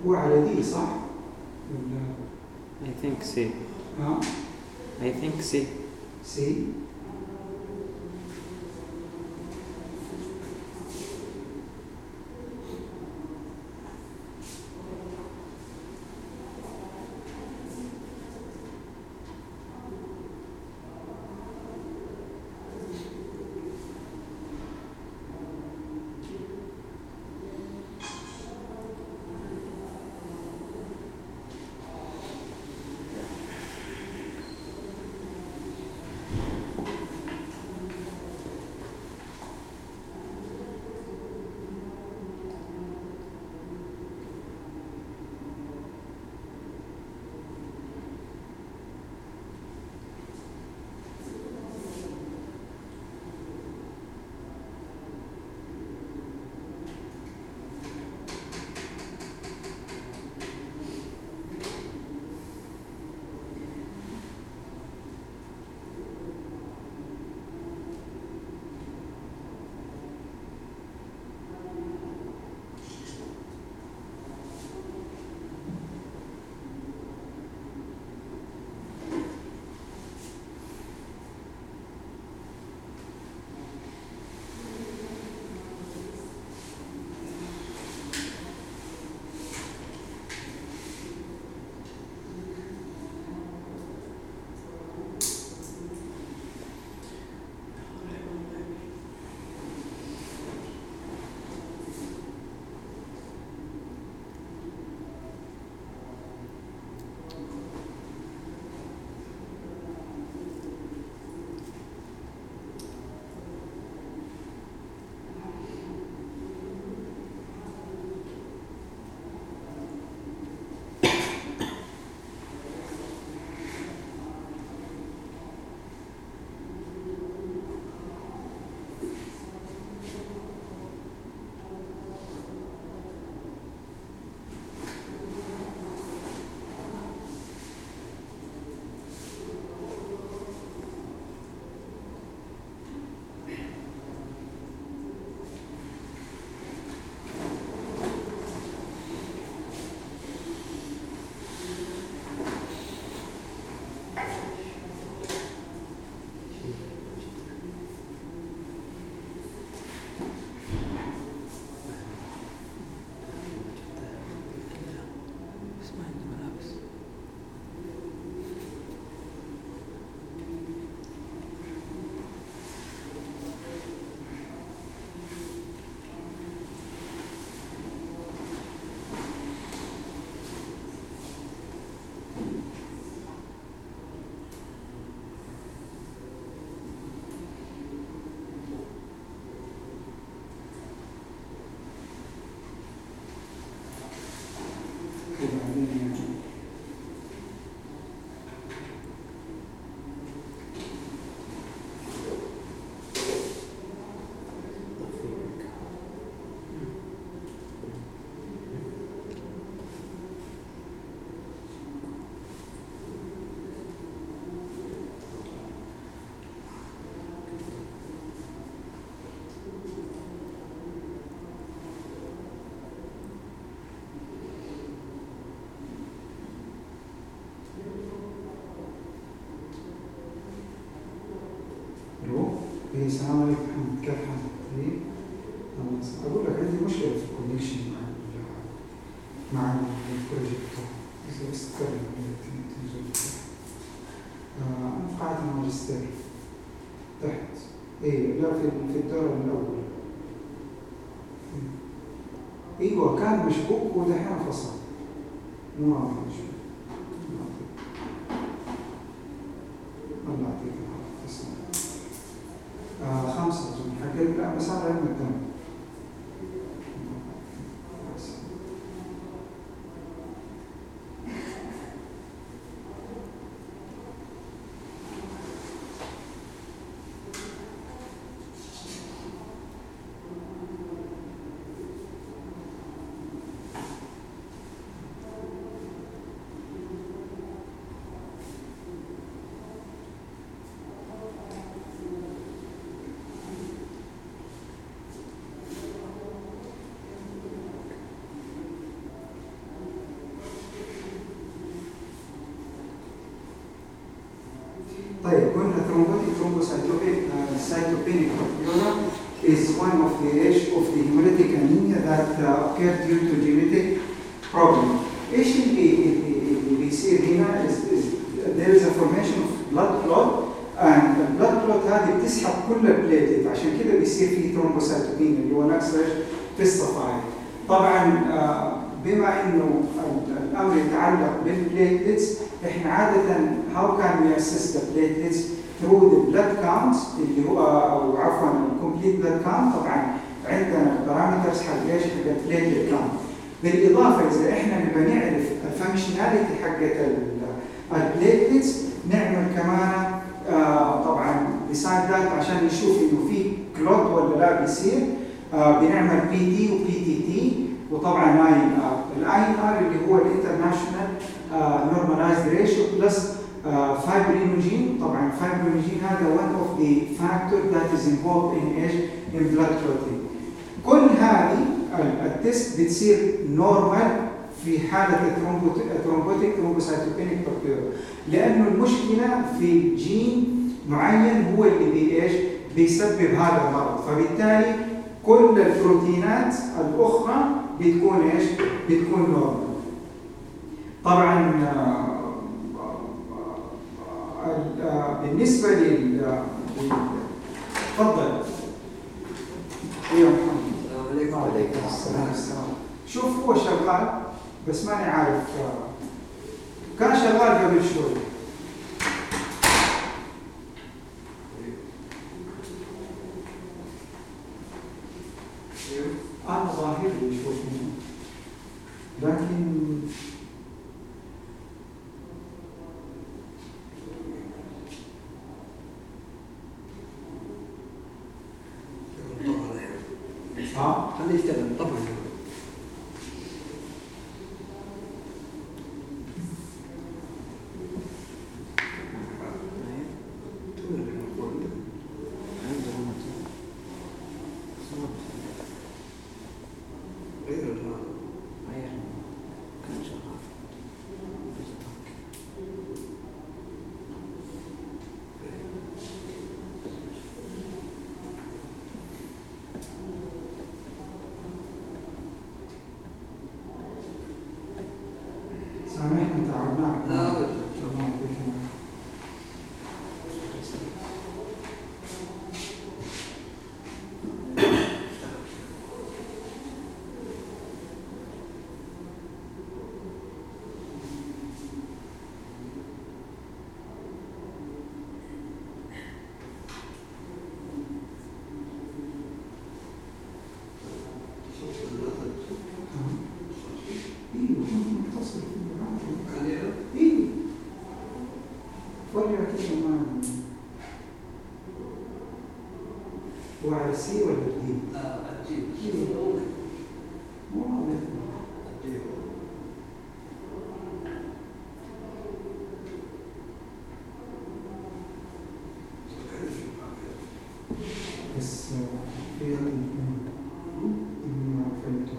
هو على دي صح؟ I think C ها؟ I think C سي وبعدين يعني ألو إيه السلام عليكم محمد كيف حالك؟ طيب؟ أقول لك عندي مشكلة في ال connection مع مع ال project. إذا بس أنا في قاعه الماجستير تحت. إيه لا في الدور الأول. إيوه كان مشبوك ودحين فصل مو thrombocytopenic purpura is one of the age of the hemolytic anemia that uh, occur due to genetic problem. اللي اللي بيصير هنا is, is there is a formation of blood clot and the blood clot هذه بتسحب كل ال platelet عشان كده بيصير في thrombocytopenia اللي هو؟ في الصفائح. طبعا آه، بما انه ال- الامر يتعلق بال platelets إحنا عاده how can we assess the platelets through the blood counts اللي هو أو عفوا complete blood count طبعا عندنا parameters حق إيش؟ حق ال platelet count بالإضافة إذا إحنا نبغى نعرف ال functionality حقت ال platelets نعمل كمان آه طبعا beside that عشان نشوف إنه في clot ولا لا بيصير. آه بنعمل PT و PTT وطبعا INR ال INR اللي هو ال international normalized ratio plus fibrinogen طبعا fibrinogen هذا one of the factor that is involved in إيش؟ in blood clotting كل هذه ال- test بتصير normal في حالة ال thrombotic thrombocytopenic purpura لأنه المشكلة في جين معين هو اللي بي إيش؟ بيسبب هذا المرض فبالتالي كل البروتينات الأخرى بتكون إيش؟ بتكون نورمال طبعا بالنسبة لل تفضل أيوه محمد وعليكم السلام. السلام شوف هو شغال بس ماني عارف كان شغال قبل شوي أنا ظاهر لي شوي. لكن خليه يشتغل طبعا سامحني تعبناك لا أبدا. الله يعطيك أيوه متصل أيوه فرجع كده معنا وعلى السي ولا الدي؟ مو واضح. بس آه، في الاثنين ما فهمته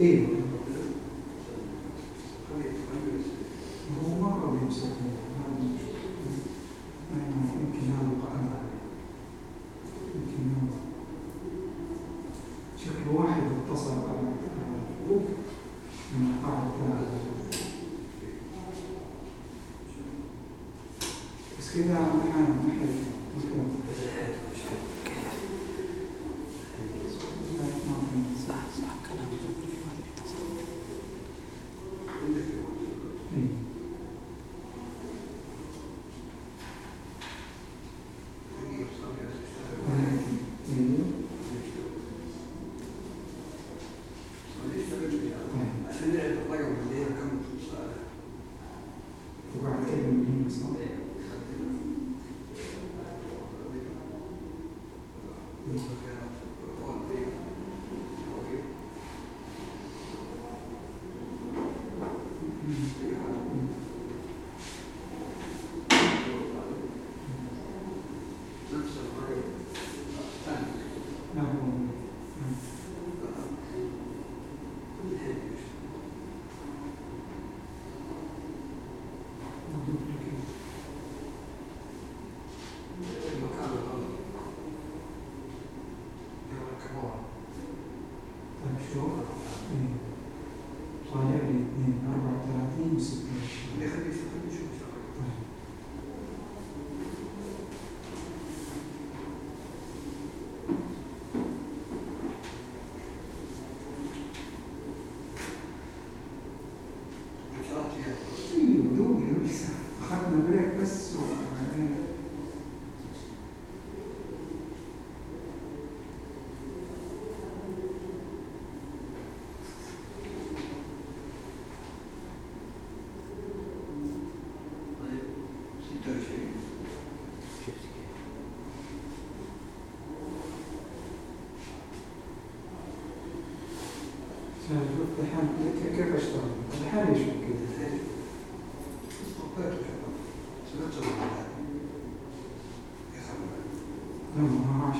أيوه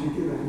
ما هو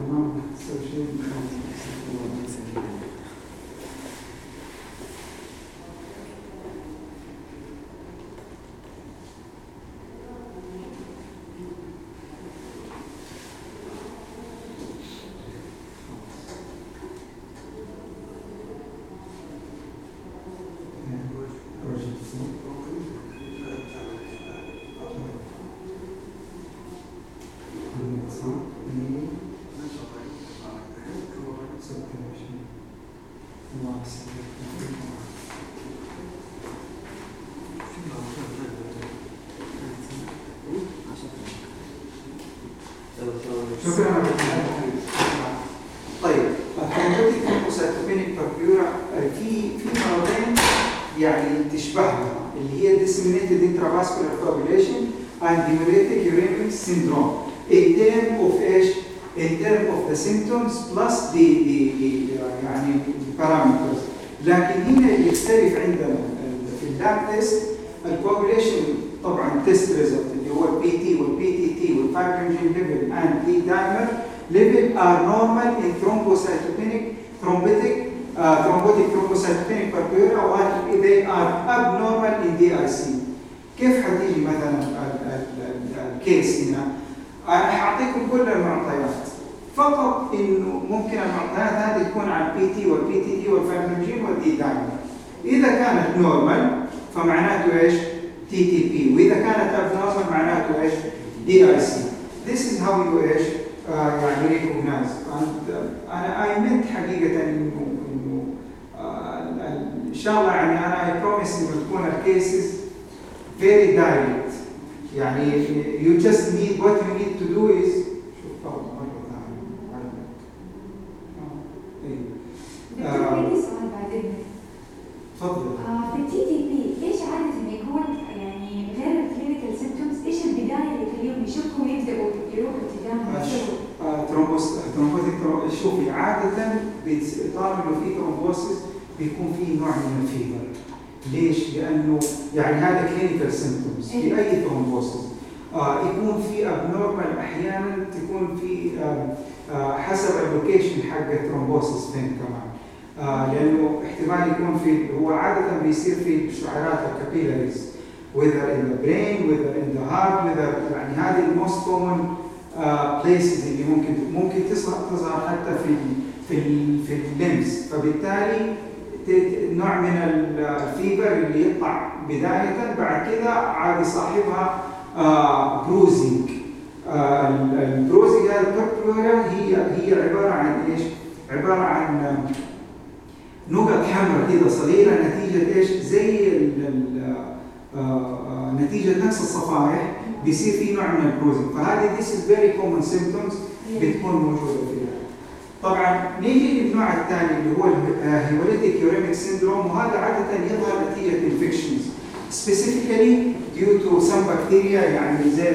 اللي هي disseminated intravascular coagulation and hemolytic uremic syndrome in term of ايش؟ in term of the symptoms plus the, the, the يعني parameters لكن هنا اللي يختلف عندنا في اللاب تيست الكوagulation طبعا تيست ريزلت اللي هو البي تي والبي تي تي والفايبرينجين ليفل اند دي دايمر ليفل ار نورمال ان thrombocytopenic thrombotic thrombotic thrombocytopenic purpura while they are abnormal in DIC كيف حتيجي مثلا ال- ال- ال- ال case هنا؟ أنا حاعطيكم كل المعطيات فقط إنه ممكن المعطيات هذه تكون على ال PT وال PTT وال fibrinogen وال D-dimer إذا كانت normal فمعناته إيش؟ TTP وإذا كانت abnormal معناته إيش؟ DIC This is how you إيش؟ آه يعني recognize أنا I meant حقيقة إنه آه شاء الله يعني أنا I promise انه تكون ال cases very direct. يعني you just need what you need to do is شوف إيه. دكتور عندي سؤال بعدين. تفضل. آه، في ال TTP إيش عادة بيكون يعني غير ال clinical symptoms إيش البداية اللي تخليهم يشكوا ويبدأوا يروحوا آه، thrombos thrombotic thro- شوفي بيت- طالما إنه في thrombosis بيكون في نوع من ال fever ليش؟ لأنه يعني هذا clinical symptoms في أي thrombosis آه يكون في abnormal أحيانا تكون في آه آه حسب ال location حق ال thrombosis فين كمان. آه لأنه احتمال يكون في هو عادة بيصير في شعيرات ال capillaries whether in the brain whether in the heart whether يعني هذه ال most common places اللي ممكن ممكن تظهر حتى في في في اللمس فبالتالي نوع من ال fever اللي يطلع بداية بعد كده عاد يصاحبها bruising ال bruising هذا ال purpura هي هي عبارة عن إيش؟ عبارة عن آه، نقط حمراء كده صغيرة نتيجة إيش؟ زي آه، آه، نتيجة نفس الصفائح بيصير في نوع من ال bruising فهذه this is very common symptoms بتكون موجودة فيها. طبعا نيجي للنوع الثاني اللي هو ال hemolytic uremic syndrome وهذا عادة يظهر نتيجة infections specifically due to some bacteria يعني زي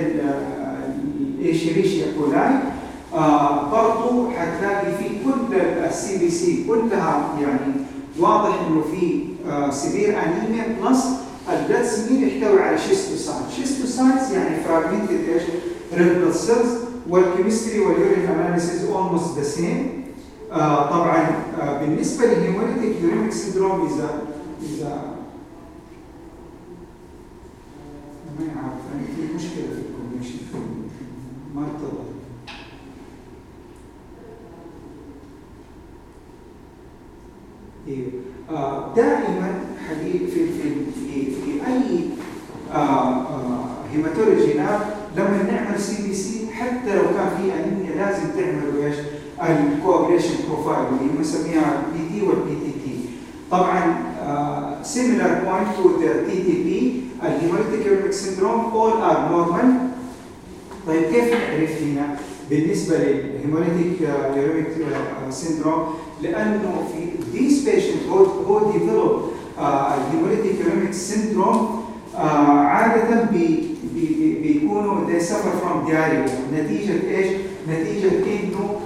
ال Escherichia coli آه برضو حتلاقي في كل ال CBC كلها يعني واضح إنه في آه severe anemia plus ال blood smear يحتوي على schistocyte schistocytes يعني fragmented إيش؟ red blood cells وال chemistry وال urine analysis almost the same طبعا آه بالنسبة لل hemolytic uremic syndrome اذا اذا ما يعني في مشكلة في ال connection ما اتضح أيوه آه دائما حقيقي في في في, في أي آه آه hematology lab لما نعمل CBC حتى لو كان في أنيميا لازم تعملوا إيش؟ ال coagulation profile اللي بنسميها ال PT وال PTT. طبعا similar point to the TTP ال hemolytic uremic syndrome all are normal طيب كيف نعرف هنا بالنسبة لل hemolytic uremic syndrome لأنه في patients who, who develop ال hemolytic uremic syndrome عاده بي بي بي بيكونوا they suffer from diarrhea. نتيجة إيش؟ نتيجة إنه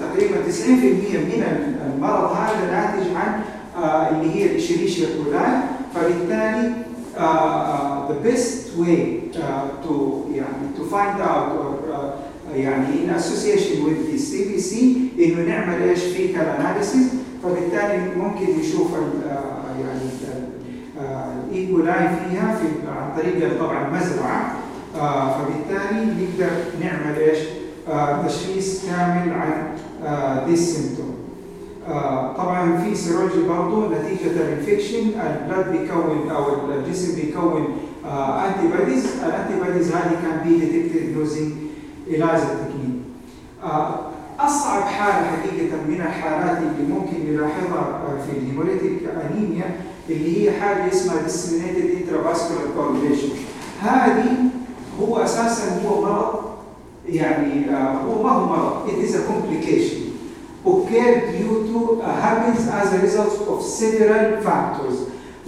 تقريبا 90% من المرض هذا ناتج عن آه اللي هي ال Escherichia coli فبالتالي uh, the best way uh, to يعني to find out or uh, يعني in association with the CBC إنه نعمل إيش؟ fecal analysis. فبالتالي ممكن نشوف آه، يعني ال E. coli فيها في عن طريق طبعا مزرعة. آه، فبالتالي نقدر نعمل إيش؟ آه، تشخيص كامل عن the symptom طبعا في serology برضه نتيجة ال infection ال blood بيكون أو الجسم بيكون antibodies ال antibodies هذه can be detected using ELISA technique أصعب حالة حقيقة من الحالات اللي ممكن نلاحظها آه، في ال hemolytic anemia اللي هي حاجة اسمها disseminated intravascular coagulation هذه هو أساسا هو مرض يعني آه، هو ما هو مرض it is a complication occurred due to uh, happens as a result of several factors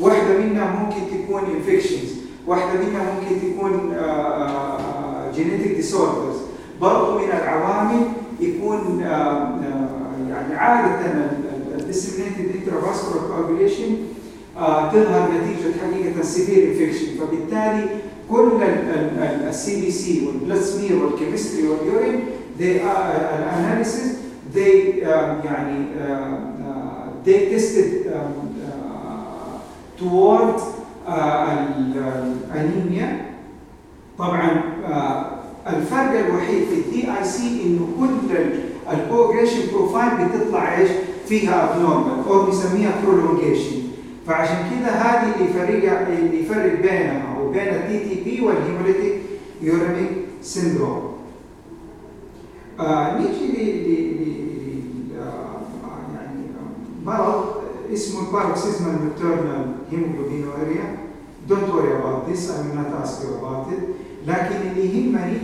واحدة منها ممكن تكون infections واحدة منها ممكن تكون آه، آه، genetic disorders برضو من العوامل يكون آه، آه، يعني عادة ال- ال- disseminated intravascular coagulation آه، تظهر نتيجة حقيقة severe infection. فبالتالي كل ال CBC وال blood smear وال chemistry وال urine they are analysis they um, يعني uh, uh, they tested um, uh, toward uh, الانيميا طبعا آه، الفرق الوحيد في ال DIC إنه كل ال coagulation profile بتطلع إيش؟ فيها abnormal أو بنسميها prolongation فعشان كده هذه اللي يفرق اللي يفرق بينها وبين ال TTP وال hemolytic uremic syndrome. آه نيجي ل آه، يعني آه، مرض اسمه ال paroxysmal nocturnal hemoglobinuria Don't worry about this, I will not ask you about it. لكن اللي يهمني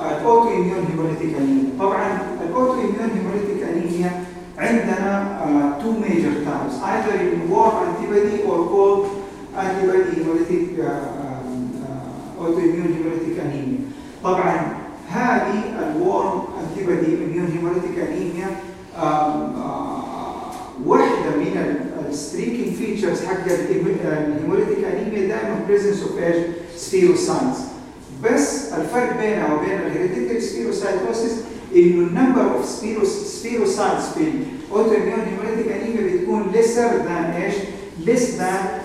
ال autoimmune hemolytic anemia. طبعا ال autoimmune hemolytic anemia عندنا two major types either in warm antibody or cold antibody hemolytic autoimmune hemolytic anemia. طبعا هذه ال warm antibody immune hemolytic anemia واحدة من ال striking features حق ال hemolytic anemia دائما presence of إيش؟ spherocytes بس الفرق بينها وبين ال hereditary spherocytosis انه ال number of spherocytes في ال autoimmune hemolytic anemia بتكون lesser than إيش؟ less than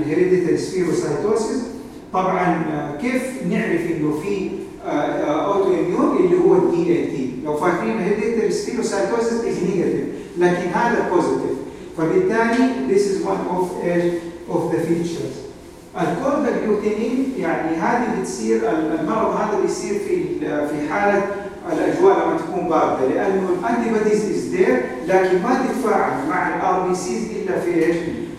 ال hereditary spherocytosis طبعا آه، كيف نعرف إنه في autoimmune اللي هو ال DAT لو فاكرين ال hereditary spherocytosis is negative لكن هذا positive فبالتالي this is one of of the features. ال cold agglutinin يعني هذه بتصير المرض هذا بيصير في في حالة الاجواء لما تكون باردة. لأنه ال antibodies is there لكن ما تتفاعل مع ال RBCs إلا في إيش؟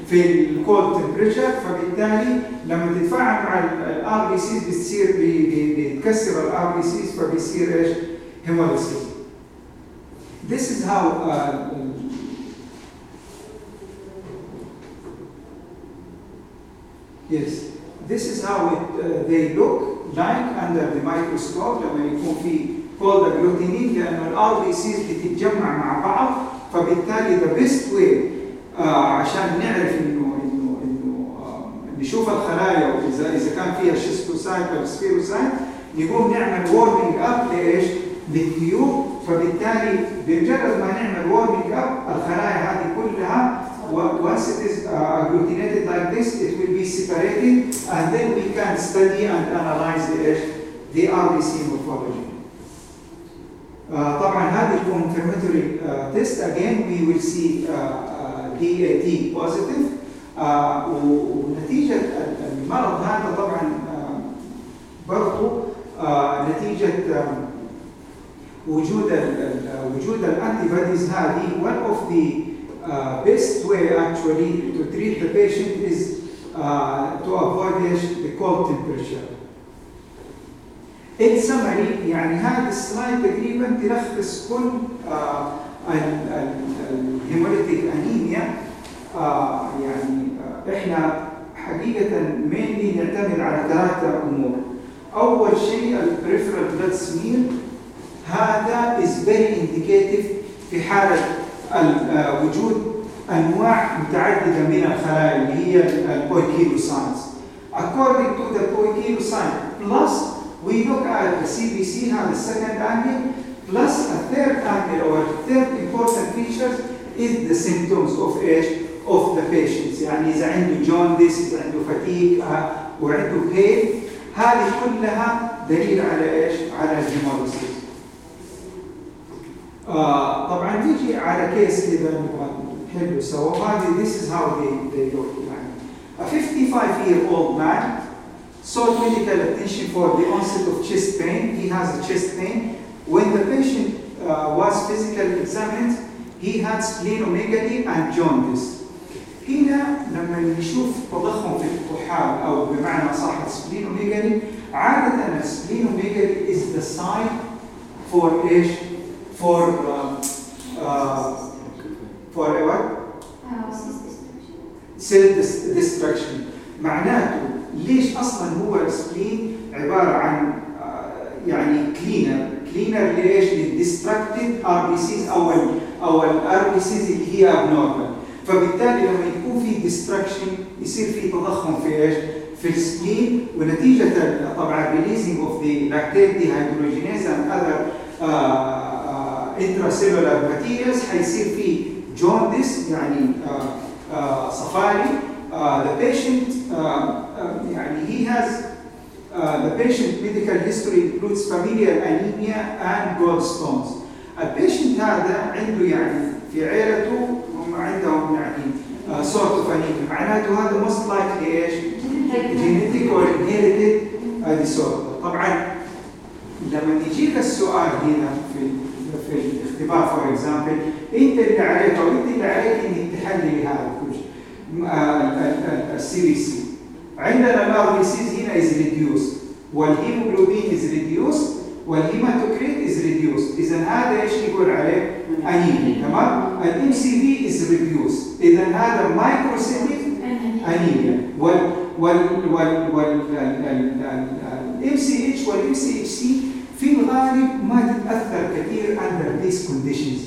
في ال cold temperature فبالتالي لما تتفاعل مع ال RBCs بتصير بيتكسر ال RBCs فبيصير إيش؟ hemolysis This is how uh, Yes, this is how it, uh, they look like under the microscope. لما يكون في cold agglutinin لأنه ال RB بتتجمع مع بعض فبالتالي best way uh, عشان نعرف إنه إنه إنه uh, نشوف الخلايا وإذا إذا كان فيها schistocyte أو spherocyte نقوم نعمل warming up لإيش؟ لل tube فبالتالي بمجرد ما نعمل warming up الخلايا هذه كلها Once it is uh, like this, it will be separated, and then we can study and analyze the, the RBC morphology. طبعا هذه ال confirmatory test again we will see the the positive ونتيجة المرض هذا طبعا برضو نتيجة وجود وجود ال antibodies هذه one of the best way actually to treat the patient is to avoid the cold temperature. In summary يعني هذا ال slide تقريبا تلخص كل آه، ال- ال- ال hemolytic anemia آه، يعني آه، إحنا حقيقة mainly نعتمد على ثلاثة امور. أول شيء ال peripheral blood smear هذا is very indicative في آه، وجود أنواع متعددة من الخلايا اللي هي ال poikilocytes. According to the poikilocytes plus we look at the CBC have the second angle plus a third angle or third important features is the symptoms of age of the patients يعني اذا عنده jaundice اذا عنده fatigue آه، وعنده pain هذه كلها دليل على ايش؟ على الهيمولوسيس آه طبعا نيجي على كيس كذا نبغى نحله سوا هذه this is how they, they look يعني a 55 year old man sought medical attention for the onset of chest pain he has a chest pain when the patient uh, was physically examined he had splenomegaly and jaundice هنا لما نشوف تضخم في الكحال او بمعنى صح السبلينوميجالي عاده السبلينوميجالي is the sign for ايش؟ for uh, uh, for what? سيل ديستركشن معناته ليش أصلا هو ال spleen عبارة عن آه، يعني cleaner cleaner ليش؟ لل destructed RBCs أو ال أو ال RBCs اللي هي abnormal فبالتالي لما يكون في destruction يصير في تضخم في إيش؟ في ال spleen ونتيجة طبعا releasing of the lactate dehydrogenase and other intracellular materials حيصير في jaundice يعني آه، آه، صفاري. آه، the patient آه، آه، يعني he has uh, the patient medical history includes familial anemia and gallstones. ال patient هذا عنده يعني في عيلته هم عندهم يعني uh, sort of anemia معناته هذا most likely إيش؟ genetic or inherited uh, disorder. طبعا لما يجيك السؤال هنا في في الاختبار for example إنت اللي عليك أو إنت اللي عليك انك تحلل هذا كل شيء ال CBC عندنا ال RBCs هنا is reduced وال hemoglobin is reduced وال hematocrit is reduced اذا هذا إيش يقول عليه؟ انيميا تمام؟ ال MCV is reduced اذا هذا microcytic anemia وال وال وال وال ال MCH وال MCHC في الغالب ما تتاثر كثير under these conditions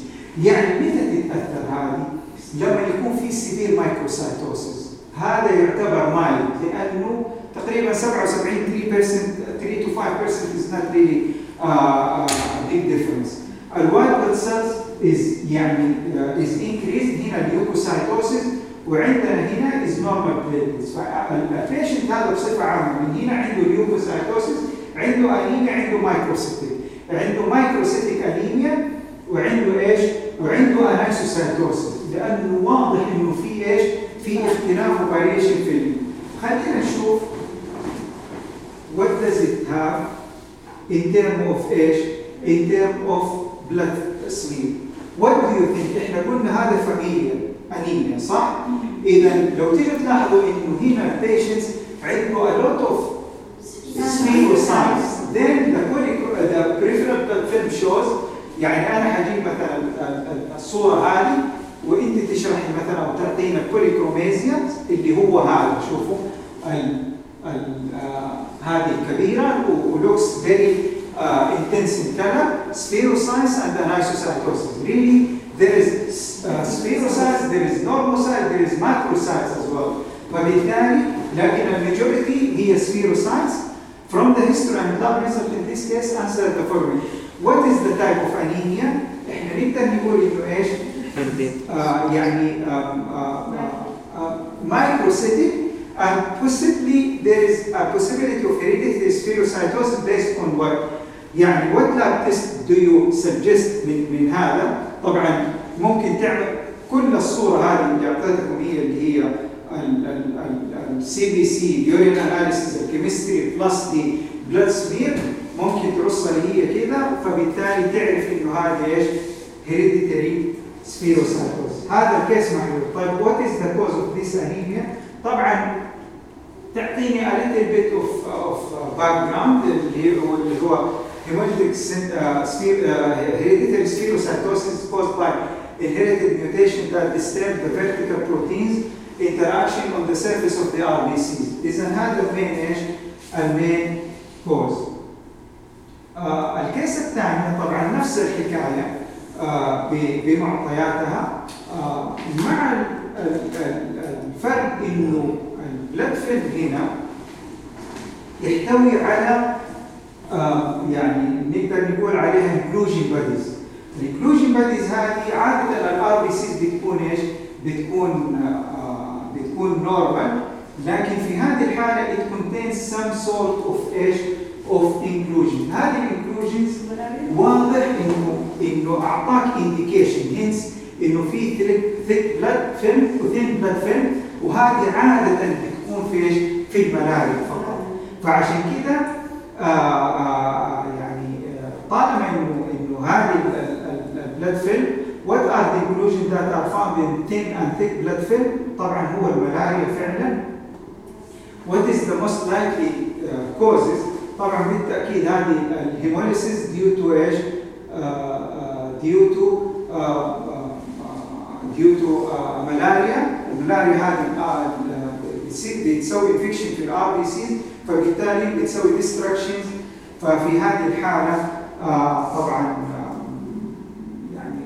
يعني متى تتاثر هذه؟ لما يكون في severe microcytosis. هذا يعتبر mild لأنه تقريبا 77 3% 3 to 5% is not really uh, a big difference. ال white blood cells is يعني uh, is increased. هنا ال leukocytosis وعندنا هنا is normal platelets فال patient هذا بصفة عامة من هنا عنده leukocytosis عنده انيميا عنده microcytic عنده microcytic anemia وعنده إيش؟ وعنده anisocytosis لأنه واضح إنه في إيش؟ في اختلاف و variation في ال- خلينا نشوف what does it have in term of إيش؟ in term of blood film what do you think؟ إحنا قلنا هذا familial anemia صح؟ إذا لو تيجي تلاحظوا إنه هنا ال patients عنده a lot of spherocytes then the, colic- the peripheral film shows يعني أنا حجيب مثلا ال- ال- الصورة هذه وانت تشرحي مثلا أو تعطينا ال polychromasia اللي هو هذا شوفوا ال ال آه هذه الكبيره و looks very intense in color spherocytes and anisocytosis really there is uh, spherocytes there is normocytes there is macrocytes as well فبالتالي لكن الماجوريتي هي spherocytes from the history and lab result in this case answer the following what is the type of anemia إحنا نقدر نقول انه إيش آه يعني microcytic and possibly there is a possibility of hereditary spherocytosis based on what? يعني what lab test do you suggest من من هذا؟ طبعا ممكن تعمل كل الصورة هذه اللي أعطيتكم هي اللي هي ال CBC ال urine analysis ال chemistry plus the blood smear ممكن ترصها هي كده فبالتالي تعرف إنه هذا إيش؟ hereditary spherocytosis هذا ال case محلول طيب what is the cause of this anemia؟ طبعا تعطيني a little bit of of background اللي هو اللي هو uh, uh, hereditary spherocytosis caused by inherited mutation that disturb the vertical proteins interaction on the surface of the RBCs. إذا هذا ال main؟ ال main cause. آه ال case الثاني طبعا نفس الحكاية آه بمعطياتها آه مع ال ال الفرق إنه ال blood film هنا يحتوي على آه، يعني نقدر نقول عليها inclusion bodies ال inclusion bodies هذه عادة ال RBCs بتكون إيش؟ بتكون آه، بتكون normal لكن في هذه الحالة it contains some sort of إيش؟ of inclusion هذه ال inclusion واضح انه انه اعطاك indication hints انه في thick blood film و thin blood film وهذه عادة بتكون في إيش؟ في الملاريا فقط. فعشان كذا آه، آه، يعني آه، طالما إنه إنه هذه ال blood film what are the inclusion that are found in thin and thick blood film طبعا هو الملاريا فعلا. what is the most likely causes طبعا بالتأكيد هذه ال hemolysis due to إيش؟ uh, due to uh, malaria الملاريا هذه uh, بتسوي infection في ال RBC فبالتالي بتسوي destructions ففي هذه الحالة آه طبعا يعني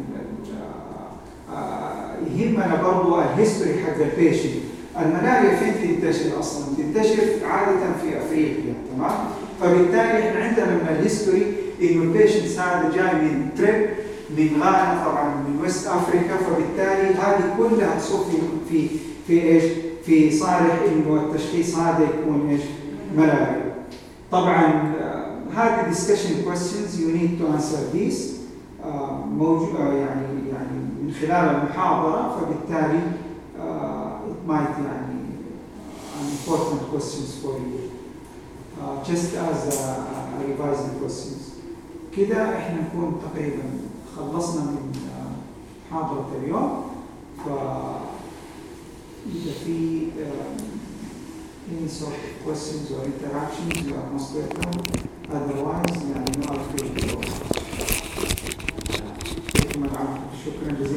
آه يهمنا برضو ال history حق ال patient الملاريا فين تنتشر أصلا؟ تنتشر عادة في أفريقيا تمام؟ فبالتالي إحنا عندنا من ال history انه ال patients هذا جاي من trip من غانا طبعا من ويست أفريكا فبالتالي هذه كلها تصب في في إيش؟ في صالح إنه التشخيص هذا يكون إيش؟ ملاريا. طبعا هذه discussion questions you need to answer these موجود uh, يعني يعني من خلال المحاضرة فبالتالي it might يعني an important questions for you just as a, revising questions كده إحنا نكون تقريبا خلصنا من uh, محاضرة اليوم ف إذا في um, any sort of questions or interactions you are most welcome otherwise يعني نقف في شكرا جزيلا